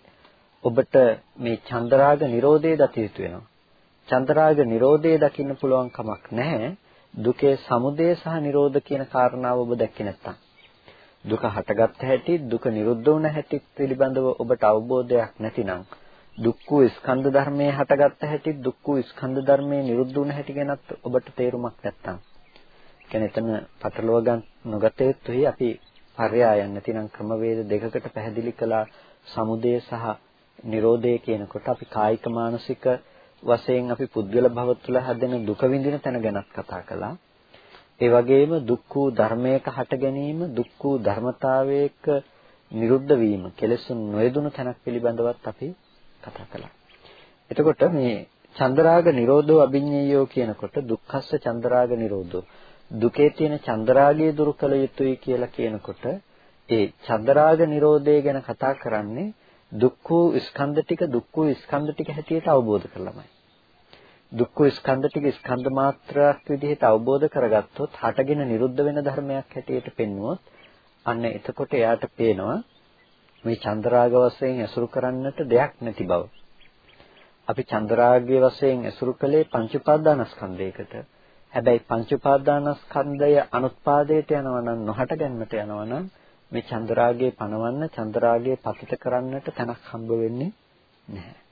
ඔබට මේ චන්දරාග නිරෝධය දත යුතු වෙනවා. චන්දරාග නිරෝධය දකින්න පුළුවන් කමක් නැහැ. දුකේ සමුදය සහ නිරෝධ කියන කාරණාව ඔබ දැක්කේ නැත්තම්. දුක හටගත් හැටි දුක නිරුද්ධ වුණ හැටි පිළිබඳව ඔබට අවබෝධයක් නැතිනම් දුක්ඛ ස්කන්ධ ධර්මයේ හටගත් හැටි දුක්ඛ ස්කන්ධ ධර්මයේ නිරුද්ධ වුණ හැටි ගැනත් ඔබට තේරුමක් නැත්තම්. කියන්නේ එතන පටලව ගන්න නොගත යුතුයි. අපි පර්යායන් නැතිනම් ක්‍රමවේද දෙකකට පැහැදිලි කළා. සමුදය සහ නිරෝධය කියනකොට අපි කායික මානසික වශයෙන් අපි පුද්ගල භව තුළ හැදෙන දුක විඳින තැන ගැනත් කතා කළා. ඒ වගේම දුක්ඛ ධර්මයක හට ගැනීම දුක්ඛ ධර්මතාවයක නිරුද්ධ වීම කෙලෙසුන් නොයදුණු තැනක් පිළිබඳවත් අපි කතා කළා. එතකොට මේ චන්දරාග නිරෝධෝ අභිඤ්ඤයෝ කියනකොට දුක්ඛස්ස චන්දරාග නිරෝධෝ දුකේ තියෙන චන්දරාගය දුරු කළ යුතුයි කියලා කියනකොට ඒ චන්දරාග නිරෝධය ගැන කතා කරන්නේ දුක්ඛ ස්කන්ධ ටික දුක්ඛ ස්කන්ධ ටික හැටියට අවබෝධ කරලමයි. දුක්ඛ ස්කන්ධ ටික ස්කන්ධ මාත්‍රාක් විදිහට අවබෝධ කරගත්තොත් හටගෙන නිරුද්ධ වෙන ධර්මයක් හැටියට පෙන්වුවොත් අන්න එතකොට එයාට පේනවා මේ චන්ද්‍රාග වශයෙන් ඇසුරු කරන්නට දෙයක් නැති බව. අපි චන්ද්‍රාගය වශයෙන් ඇසුරු කළේ පංච උපාදානස්කන්ධයකට. හැබැයි පංච උපාදානස්කන්ධය අනුත්පාදයට යනවා නම් නොහට ගැනීමට යනවා නම් මේ චන්ද්‍රාගයේ පණවන්න චන්ද්‍රාගයේ පතිත කරන්නට තැනක් හම්බ වෙන්නේ නැහැ.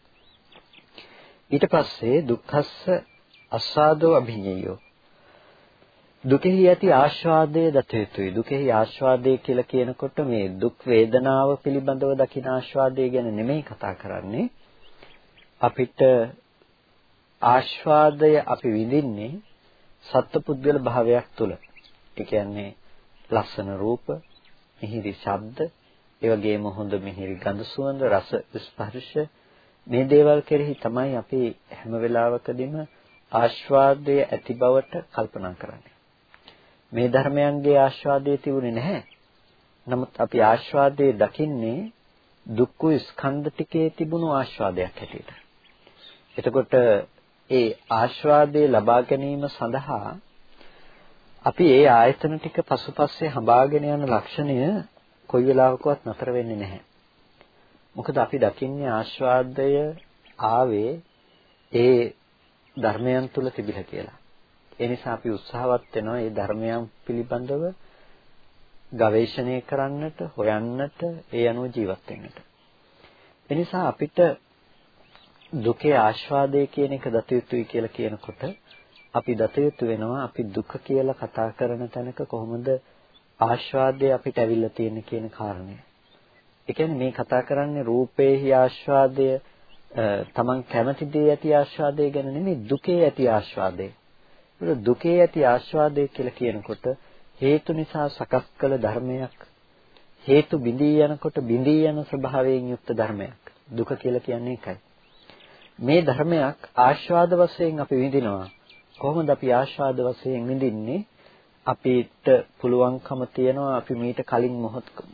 ඊට පස්සේ දුක්ඛස්ස අස්සාදෝ අභිඤ්ඤයෝ. දුකෙහි ඇති ආස්වාදය දත යුතුයි. දුකෙහි ආස්වාදය කියලා කියනකොට මේ දුක් වේදනාව පිළිබඳව දකින ආස්වාදය ගැන නෙමෙයි කතා කරන්නේ. අපිට ආස්වාදය අපි විඳින්නේ සත්පුද්ගල භාවයක් තුල ඒ කියන්නේ ලස්සන රූප මිහිරි ශබ්ද ඒ වගේම හොඳ මිහිරි ගඳ සුවඳ රස ස්පර්ශ මේ දේවල් කෙරෙහි තමයි අපි හැම වෙලාවකදීම ආස්වාදයේ ඇති බවට කල්පනා කරන්නේ. මේ ධර්මයන්ගේ ආස්වාදයේ තිබුණේ නැහැ. නමුත් අපි ආස්වාදයේ දකින්නේ දුක්ඛ ස්කන්ධ ටිකේ තිබුණු ආස්වාදයක් හැටියට. එතකොට ඒ ආස්වාදයේ ලබා ගැනීම සඳහා අපි ඒ ආයතන ටික පසුපස්සේ හඹාගෙන යන ලක්ෂණය කොයි වෙලාවකවත් නතර වෙන්නේ නැහැ. මොකද අපි දකින්නේ ආස්වාදය ආවේ ඒ ධර්මයන් තුල තිබිලා කියලා. ඒ නිසා අපි උත්සාහවත් වෙනවා මේ ධර්මයන් පිළිබඳව ගවේෂණය කරන්නට, හොයන්නට, ඒ අනුව ජීවත් වෙන්නට. ඒ නිසා අපිට දුකේ ආස්වාදය කියන එක දත යුතුයි කියලා කියනකොට අපි දත යුතු වෙනවා අපි දුක කියලා කතා කරන තැනක කොහොමද ආස්වාදය අපිට ඇවිල්ලා තියෙන්නේ කියන කාරණය. ඒ කියන්නේ මේ කතා කරන්නේ රූපේහි ආස්වාදය තමන් කැමති දේ ඇති ආස්වාදය ගැන නෙමෙයි දුකේ ඇති ආස්වාදය. ඒක දුකේ ඇති ආස්වාදය කියලා කියනකොට හේතු නිසා සකස් කළ ධර්මයක් හේතු බිඳී යනකොට බිඳී යන ස්වභාවයෙන් යුක්ත ධර්මයක්. දුක කියලා කියන්නේ ඒකයි. මේ ධර්මයක් ආස්වාද වශයෙන් අපි විඳිනවා. කොහොමද අපි ආස්වාද වශයෙන් විඳින්නේ? අපිට පුළුවන්කම තියනවා අපි මීට කලින්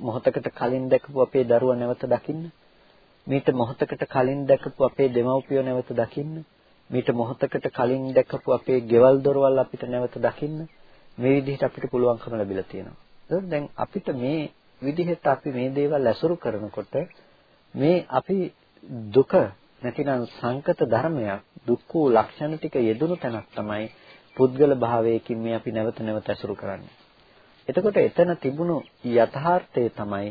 මොහොතකට කලින් දැකපු අපේ දරුවා නැවත දකින්න. මීට මොහොතකට කලින් දැකපු අපේ දෙමව්පියෝ නැවත දකින්න. මීට මොහොතකට කලින් දැකපු අපේ ගෙවල් දොරවල් අපිට නැවත දකින්න. මේ විදිහට අපිට පුළුවන්කම ලැබිලා තියෙනවා. දැන් අපිට මේ විදිහට අපි මේ දේවල් ඇසුරු කරනකොට මේ අපි දුක නැතිනම් සංකත ධර්මයක් දුක් වූ ලක්ෂණ ටික යෙදුණු තැනක් තමයි පුද්ගල භාවයකින් මේ අපි නැවත නැවත ඇසුරු කරන්නේ. එතකොට එතන තිබුණු යථාර්ථය තමයි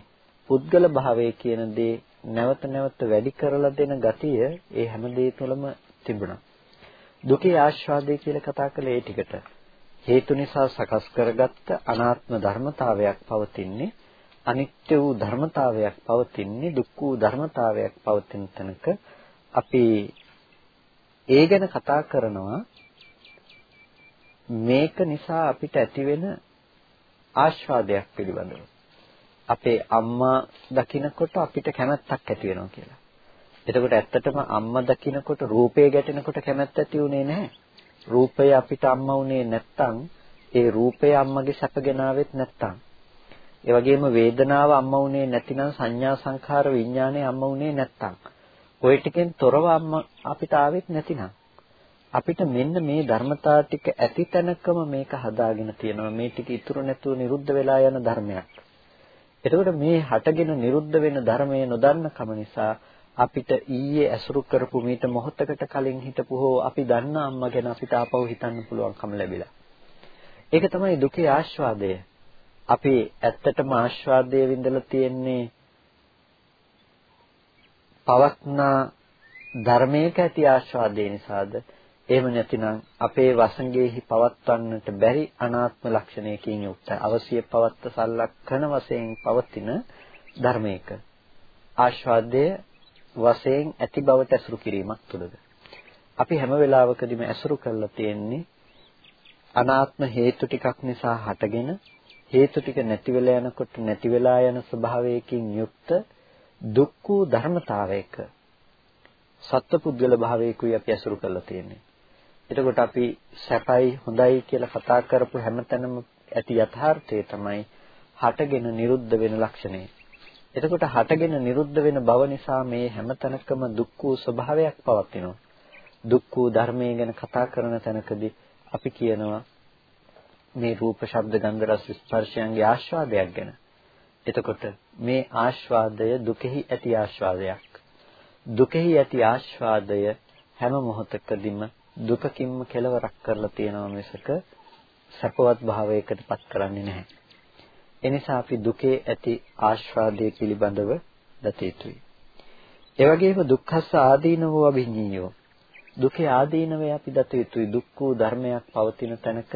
පුද්ගල භාවය කියන දේ නැවත නැවත වැඩි කරලා දෙන ගතිය ඒ හැම දේ තුළම තිබුණා. දුකේ ආස්වාදය කියලා කතා කළේ ඒ ටිකට. හේතු නිසා සකස් කරගත්ත අනාත්ම ධර්මතාවයක් පවතින්නේ අනිත්‍ය වූ ධර්මතාවයක් පවතින්නේ දුක් වූ ධර්මතාවයක් පවතින තැනක අපි ඒ ගැන කතා කරනවා මේක නිසා අපිට ඇතිවෙන ආස්වාදයක් පිළිබඳව අපේ අම්මා දකිනකොට අපිට කැමැත්තක් ඇති වෙනවා කියලා. එතකොට ඇත්තටම අම්මා දකිනකොට රූපය ගැටෙනකොට කැමැත්ත ඇති උනේ නැහැ. රූපය අපිට අම්මා උනේ නැත්තම් ඒ රූපය අම්මගේ සැපගෙන ආවෙත් නැත්තම් ඒ වගේම වේදනාව අම්මා උනේ නැතිනම් සංඥා සංඛාර විඥානය අම්මා උනේ නැත්තම් ওই ටිකෙන් තොරව අම්මා අපිට ආවෙත් නැතිනම් අපිට මෙන්න මේ ධර්මතා ටික ඇති තැනකම මේක හදාගෙන තියෙනවා මේ ටික ඉතුරු නැතුව නිරුද්ධ වෙලා යන ධර්මයක්. එතකොට මේ හටගෙන නිරුද්ධ වෙන ධර්මයේ නොදන්න කම නිසා අපිට ඊයේ ඇසුරු කරපු මීට මොහොතකට කලින් හිටපු හෝ අපි දන්න අම්මා ගැන අපිට ආපහු හිතන්න පුළුවන්කම ලැබිලා. ඒක තමයි දුකේ ආස්වාදය. අපි ඇත්තටම ආස්වාදයේ විඳලා තියෙන්නේ පවක්නා ධර්මයක ඇති ආස්වාදය නිසාද එහෙම නැතිනම් අපේ වසඟෙහි පවත්වන්නට බැරි අනාත්ම ලක්ෂණයකින් යුක්ත අවශ්‍ය පවත්ත සලක්ෂණ වශයෙන් පවතින ධර්මයක ආස්වාදයේ වශයෙන් ඇති බවට ඇසුරු කිරීමක් තුළද අපි හැම වෙලාවකදීම ඇසුරු කරලා තියෙන්නේ අනාත්ම හේතු ටිකක් නිසා හටගෙන හේතු ටික නැති වෙලා යනකොට නැති වෙලා යන ස්වභාවයකින් යුක්ත දුක් වූ ධර්මතාවයක සත්පුද්ගල භාවයකුයි අපි අසුරු කරලා තියෙන්නේ. එතකොට අපි සැපයි හොඳයි කියලා කතා කරපු හැමතැනම ඇති යථාර්ථය තමයි හටගෙන නිරුද්ධ වෙන ලක්ෂණය. එතකොට හටගෙන නිරුද්ධ වෙන බව නිසා මේ හැමතැනකම දුක් වූ ස්වභාවයක් පවතිනවා. දුක් වූ ධර්මයේ ගැන කතා කරන තැනකදී අපි කියනවා මේ රූප ශබ්ද ගන්ධ රස ස්පර්ශයන්ගේ ආස්වාදයක් ගැන. එතකොට මේ ආස්වාදය දුකෙහි ඇති ආස්වාදයක්. දුකෙහි ඇති ආස්වාදය හැම මොහොතකදීම දුකකින්ම කෙලවරක් කරලා තියෙනවා මිසක සැපවත් භාවයකටපත් කරන්නේ නැහැ. එනිසා අපි දුකේ ඇති ආස්වාදයේ පිළිබඳව දත යුතුයි. ඒ වගේම දුක්ඛස්ස ආදීනවෝ අභිඤ්ඤයෝ දුකේ ආදීනවය අපි දත යුතුයි. දුක් වූ ධර්මයක් පවතින තැනක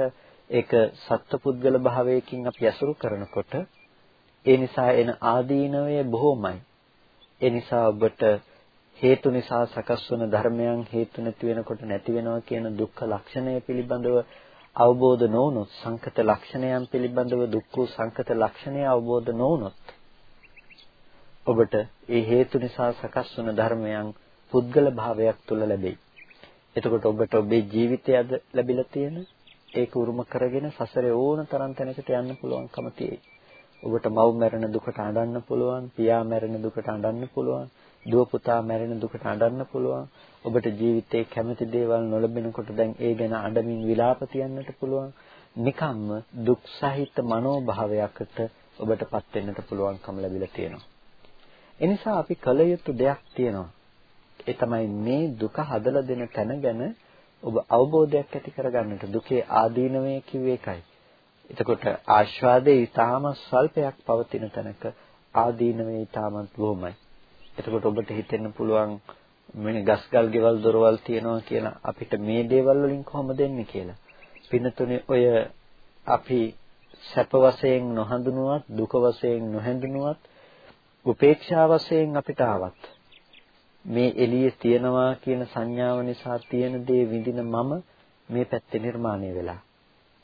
ඒක සත්පුද්ගල භාවයකින් අපි අසුරු කරනකොට ඒ නිසා එන ආදීනවය බොහෝමයි. ඒ නිසා ඔබට හේතු නිසා සකස් වන ධර්මයන් හේතු නැති වෙනකොට නැති වෙනවා කියන දුක්ඛ ලක්ෂණය පිළිබඳව අවබෝධ නොවුනොත් සංකත ලක්ෂණයන් පිළිබඳව දුක්ඛ සංකත ලක්ෂණය අවබෝධ නොවුනොත් ඔබට ඒ හේතු නිසා සකස් වන ධර්මයන් පුද්ගල භාවයක් තුල ලැබෙයි. එතකොට ඔබට ඔබේ ජීවිතය අද ලැබිලා තියෙන ඒක උරුම කරගෙන සසරේ ඕන තරම් තැනකට යන්න පුළුවන්කම තියෙයි. ඔබට මව් මැරෙන දුකට අඬන්න පුළුවන්, පියා මැරෙන දුකට අඬන්න පුළුවන්, දුව පුතා මැරෙන දුකට අඬන්න පුළුවන්. ඔබට ජීවිතේ කැමති දේවල් නොලැබෙනකොට දැන් ඒ ගැන අඬමින් විලාප තියන්නට පුළුවන්. නිකම්ම දුක් සහිත මනෝභාවයකට ඔබටපත් වෙන්නට පුළුවන්කම ලැබිලා තියෙනවා. එනිසා අපි කල යුතු දෙයක් තියෙනවා. ඒ තමයි මේ දුක හදලා දෙන තැන ගැන ඔබ අවබෝධයක් ඇති කරගන්නට දුකේ ආදීනවය කිව්වේ ඒකයි. එතකොට ආස්වාදයේ ඊටාම ස්වල්පයක් පවතින තැනක ආදීනවේ ඊටාමත් බොහොමයි. එතකොට ඔබට හිතෙන්න පුළුවන් මෙන්න ගස්ගල් ගෙවල් දොරවල් තියනවා කියලා අපිට මේ දේවල් වලින් කොහොමද එන්නේ කියලා. පින්නතුනේ ඔය අපි සැප වශයෙන් නොහඳුනුවත් දුක වශයෙන් නොහැඳුනුවත් උපේක්ෂා වශයෙන් අපිට ආවත් මේ එළියේ තියනවා කියන සංඥාව නිසා තියෙන දේ විඳින මම මේ පැත්තේ නිර්මාණය වෙලා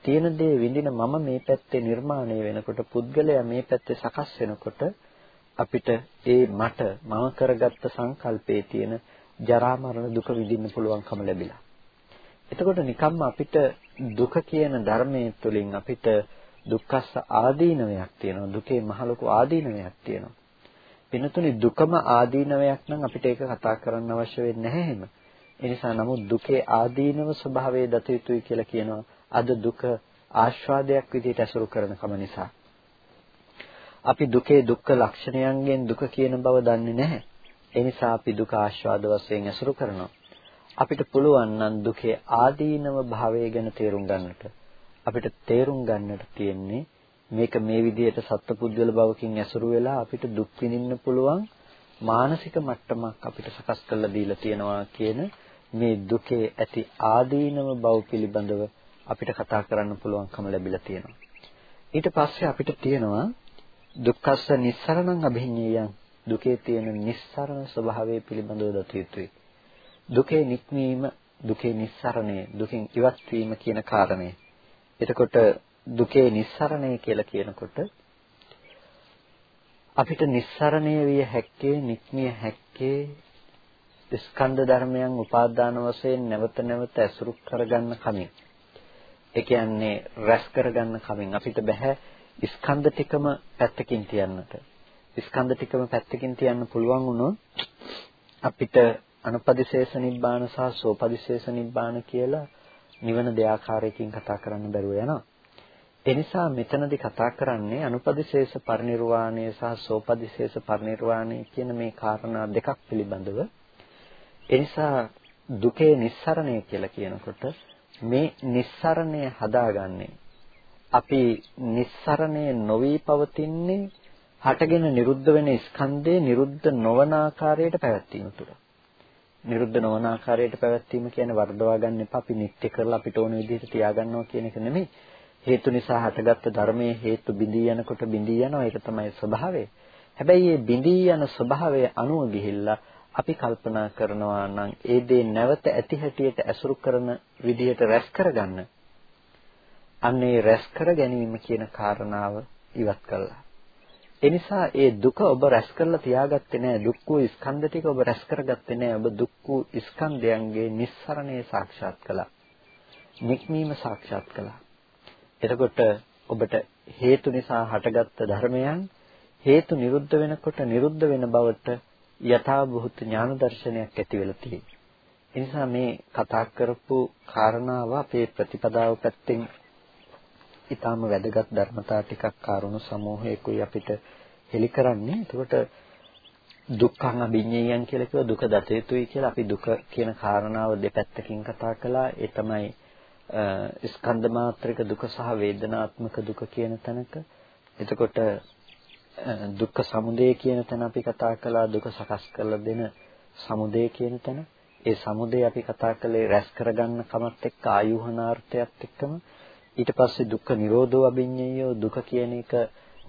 තියෙන දේ විඳින මම මේ පැත්තේ නිර්මාණය වෙනකොට පුද්ගලයා මේ පැත්තේ සකස් වෙනකොට අපිට ඒ මට මම කරගත්ත සංකල්පයේ තියෙන ජරා මරණ දුක විඳින්න පුළුවන්කම ලැබිලා. එතකොට නිකම්ම අපිට දුක කියන ධර්මයේ තුලින් අපිට දුක්ඛස්ස ආදීනවයක් තියෙනවා. දුකේ මහ ලොකු ආදීනවයක් තියෙනවා. වෙනතුනි දුකම ආදීනවයක් නම් අපිට ඒක කතා කරන්න අවශ්‍ය වෙන්නේ නැහැ එහෙම. ඒ නිසා නමුත් දුකේ ආදීනව ස්වභාවය දත යුතුයි කියලා කියනවා. අද දුක ආස්වාදයක් විදිහට ඇසුරු කරන කම නිසා. අපි දුකේ දුක්ඛ ලක්ෂණයන්ගෙන් දුක කියන බව දන්නේ නැහැ. ඒ නිසා අපි දුක ආස්වාද වශයෙන් ඇසුරු කරනවා. අපිට පුළුවන් නම් දුකේ ආදීනව භාවය ගැන තේරුම් ගන්නට. අපිට තේරුම් ගන්නට තියෙන්නේ මේක මේ විදිහට සත්පුද්ගල භවකින් ඇසුරු වෙලා අපිට දුක් විඳින්න පුළුවන් මානසික මට්ටමක් අපිට සකස් කරලා දීලා තියෙනවා කියන මේ දුකේ ඇති ආදීනව බව පිළිබඳව අපිට කතා කරන්න පුළුවන්කම ලැබිලා තියෙනවා. ඊට පස්සේ අපිට තියෙනවා දුක්ඛස්ස නිස්සරණං අභිඤ්ඤයං දුකේ තියෙන නිස්සරණ ස්වභාවය පිළිබඳව දත යුතුයි. දුකේ නික්මීම, දුකේ නිස්සරණය, දුකින් ඉවත් වීම කියන කාරණය. එතකොට දුකේ නිස්සරණය කියලා කියනකොට අපිට නිස්සරණය විය හැක්කේ, නික්මිය හැක්කේ ස්කන්ධ ධර්මයන් උපාදාන වශයෙන් නැවත නැවත ඇසුරු කරගන්න කමින්. ඒ කියන්නේ රැස් කරගන්න කමින් අපිට බෑ ස්කන්ධ ටිකම පැත්තකින් තියන්නට. ස්කන්ධ ටිකම පැත්තකින් තියන්න පුළුවන් වුණොත් අපිට අනුපදිශේෂ නිබ්බාන සහ සෝපදිශේෂ නිබ්බාන කියලා නිවන දෙආකාරයකින් කතා කරන්න බැරුව යනවා. ඒ නිසා මෙතනදී කතා කරන්නේ අනුපදිශේෂ පරිනිර්වාණය සහ සෝපදිශේෂ පරිනිර්වාණය කියන මේ කාරණා දෙකක් පිළිබඳව. ඒ නිසා දුකේ නිස්සරණය කියලා කියනකොට මේ නිස්සරණය හදාගන්නේ අපි නිස්සරණය නොවි පවතින්නේ හටගෙන නිරුද්ධ වෙන ස්කන්ධේ නිරුද්ධ නොවන ආකාරයට පැවැත්වීම තුළ. නිරුද්ධ නොවන ආකාරයට පැවැත්වීම කියන්නේ වර්ධවා ගන්න එපා අපි නිත්‍ය කරලා අපිට ඕන විදිහට තියාගන්නවා කියන එක නෙමෙයි. හේතු නිසා හටගත්ත ධර්මයේ හේතු බිඳී යනකොට බිඳී යනවා ඒක තමයි ස්වභාවය. හැබැයි මේ බිඳී යන ස්වභාවය අනුව ගිහිල්ලා අපි කල්පනා කරනවා නම් ඒ දේ නැවත ඇති හැටියට ඇසුරු කරන විදිහට රැස් කරගන්න. අන්නේ රැස් කර ගැනීම කියන කාරණාව ඉවත් කළා. එනිසා ඒ දුක ඔබ රැස් කරලා තියාගත්තේ නැහැ. දුක් වූ ස්කන්ධ ටික ඔබ රැස් කරගත්තේ නැහැ. ඔබ දුක් වූ ස්කන්ධයන්ගේ නිස්සරණය සාක්ෂාත් කළා. නික්මීම සාක්ෂාත් කළා. එතකොට ඔබට හේතු නිසා හටගත්ත ධර්මයන් හේතු නිරුද්ධ වෙනකොට නිරුද්ධ වෙන බවට යථාභූත ඥාන දර්ශනයක් ඇති වෙලා තියෙනවා. ඒ නිසා මේ කතා කරපු කාරණාව අපේ ප්‍රතිපදාව පැත්තෙන් ඊටාම වැදගත් ධර්මතා ටිකක් කාරුණු සමූහයකුයි අපිට හෙලි කරන්නේ. එතකොට දුක්ඛං අභිඤ්ඤයයන් කියලා කිව්ව දුක දත යුතුයි කියලා අපි දුක කියන කාරණාව දෙපැත්තකින් කතා කළා. ඒ තමයි ස්කන්ධ මාත්‍රික දුක සහ වේදනාත්මක දුක කියන තැනක. එතකොට දුක්ඛ සමුදය කියන තැන අපි කතා කළා දුක සකස් කරලා දෙන සමුදය කියන තැන. ඒ සමුදය අපි කතා කළේ රැස් කරගන්න කමත් එක්ක ආයුහනාර්ථයත් එක්කම ඊට පස්සේ දුක්ඛ නිරෝධෝ අභිඤ්ඤයෝ දුක කියන එක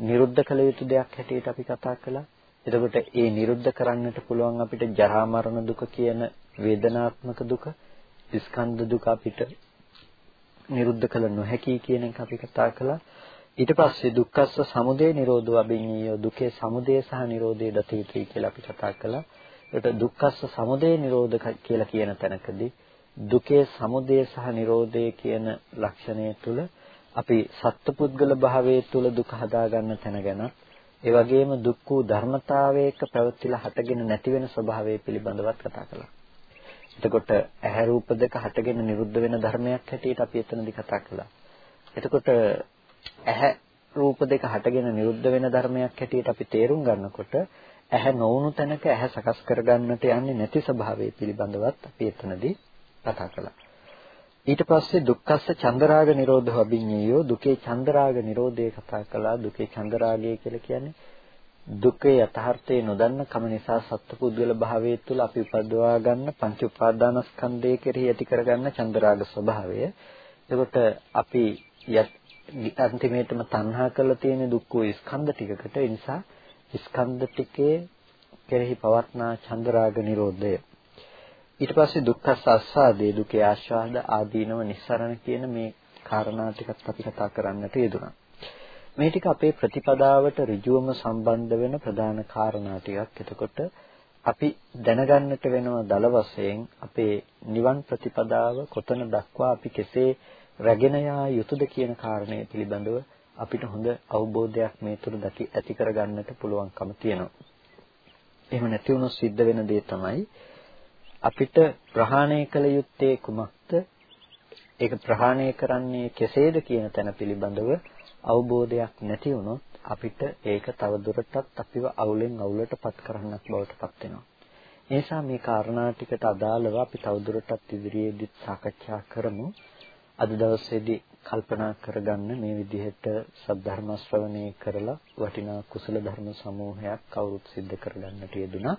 නිරුද්ධ කළ යුතු දෙයක් හැටියට අපි කතා කළා. එතකොට ඒ නිරුද්ධ කරන්නට පුළුවන් අපිට ජරා මරණ දුක කියන වේදනාත්මක දුක, ස්කන්ධ දුක අපිට නිරුද්ධ කළ නොහැකි කියන එක අපි කතා කළා. ඊට පස්සේ දුක්ඛස්ස සමුදය නිරෝධෝ අභිඤ්ඤයෝ දුකේ සමුදය සහ නිරෝධය දත යුතුයි කියලා අපි කතා කළා. ඒකට දුක්ඛස්ස සමුදය නිරෝධ කියලා කියන තැනකදී දුකේ සමුදය සහ නිරෝධය කියන ලක්ෂණය තුල අපි සත්පුද්ගල භාවයේ තුල දුක හදාගන්න තැන ගැන ඒ වගේම දුක් වූ ධර්මතාවයක පැවතිලා හටගෙන නැති වෙන ස්වභාවය පිළිබඳවත් කතා කළා. එතකොට ඇහැ රූප දෙක හටගෙන නිරුද්ධ වෙන ධර්මයක් හැටියට අපි එතනදී කතා කළා. එතකොට ඇහැ රූප දෙක හටගෙන නිරුද්ධ වෙන ධර්මයක් හැටියට අපි තේරුම් ගන්නකොට ඇහැ නොවුණු තැනක ඇහැ සකස් කරගන්නට යන්නේ නැති ස්වභාවය පිළිබඳවත් අපි එතනදී කතා කළා. ඊට පස්සේ දුක්ඛස්ස චන්දරාග නිරෝධව අභිඤ්ඤයෝ දුකේ චන්දරාග නිරෝධය කතා කළා. දුකේ චන්දරාගය කියලා කියන්නේ දුකේ යථාර්ථය නොදන්න කම නිසා සත්පුද්ගල භාවයේ තුල අපි උපදවා ගන්න පංච උපාදානස්කන්ධය කෙරෙහි ඇති කරගන්න චන්දරාග ස්වභාවය. එතකොට අපි අන්තිමේටම තණ්හා කරලා තියෙන දුක් වූ ස්කන්ධ ටිකකට ඒ නිසා ස්කන්ධ ටිකේ කෙරෙහි පවත්නා චන්දරාග නිරෝධය ඊට පස්සේ දුක්ඛ සස්සාදේ දුකේ ආශාද ආදීනව නිස්සරණ කියන මේ කාරණා ටිකත් අපි කතා කරන්නට යෙදුණා. මේ ටික අපේ ප්‍රතිපදාවට ඍජුවම සම්බන්ධ වෙන ප්‍රධාන කාරණා ටිකක්. එතකොට අපි දැනගන්නට වෙනවා දල වශයෙන් අපේ නිවන් ප්‍රතිපදාව කොතන දක්වා අපි කෙසේ රැගෙන යා යුතුද කියන කාරණය පිළිබඳව අපිට හොඳ අවබෝධයක් මේ තුර දකි ඇති කරගන්නට පුළුවන්කම තියෙනවා. එහෙම නැති වුණොත් සිද්ධ වෙන දේ තමයි අපිට ප්‍රහාණය කළ යුත්තේ කුමක්ද? ඒක ප්‍රහාණය කරන්නේ කෙසේද කියන තැන පිළිබඳව අවබෝධයක් නැති වුණොත් අපිට ඒක තවදුරටත් අපිව අවුලෙන් අවුලටපත් කරන්නක් බවට පත් වෙනවා. ඒ නිසා මේ කාරණා ටිකට අදාළව අපි තවදුරටත් ඉදිරියේදී සාකච්ඡා කරමු. අද දවසේදී කල්පනා කරගන්න මේ විදිහට සද්ධර්ම ශ්‍රවණය කරලා වටිනා කුසල ධර්ම සමූහයක් කවුරුත් සිද්ධ කරගන්නට යෙදුනා.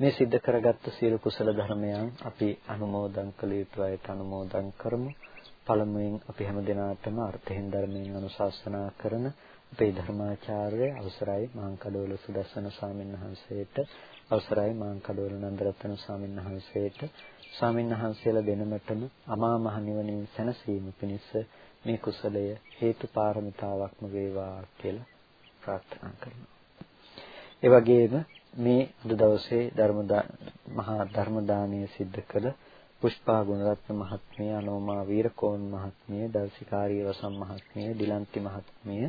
මේ සිද්ධ කරගත්ත සියලු කුසල ධර්මයන් අපි අනුමෝදන් කළ යුතු අයට අනුමෝදන් කරමු. පළමුවෙන් අපි හැම දිනාටම අර්ථයෙන් ධර්මයෙන් අනුශාසනා කරන අපේ ධර්මාචාර්ය අවසරයි මාංකඩවල සුදස්සන ස්වාමීන් වහන්සේට අවසරයි මාංකඩවල නන්දරත්න ස්වාමීන් වහන්සේට ස්වාමීන් වහන්සේලා දෙනමතම අමා මහ නිවනින් සැනසීම පිණිස මේ කුසලය හේතු පාරමිතාවක්ම වේවා කියලා ප්‍රාර්ථනා කරනවා. ඒ වගේම මේ අද දවසේ ධර්ම මහා ධර්ම දානය සිද්ධ කළ පුෂ්පා ගුණරත්න මහත්මිය, අනෝමා වීරකෝන් මහත්මිය, දර්ශිකාරී වසම් මහත්මිය, දිලන්ති මහත්මිය,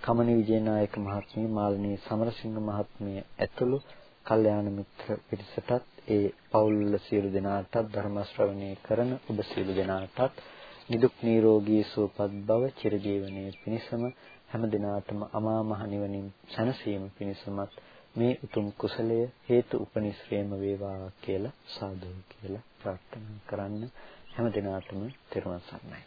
කමනි විජේනායක මහත්මිය, මාළනී සමරසිංහ මහත්මිය ඇතුළු කල්යාණ මිත්‍ර පිරිසටත් ඒ පවුල් සියලු දෙනාටත් ධර්ම ශ්‍රවණය කරන ඔබ සියලු දෙනාටත් නිදුක් නිරෝගී සුවපත් භව චිරජීවනයේ පිණසම හැම දිනාටම අමා මහ නිවනින් සැනසීම පිණසමත් මේ උතුම් කුසලය හේතු උපනිශ්‍රේම වේවා කියලා සාදු කියලා ප්‍රාර්ථනා කරන්න හැම දිනාටම තෙරුවන් සරණයි.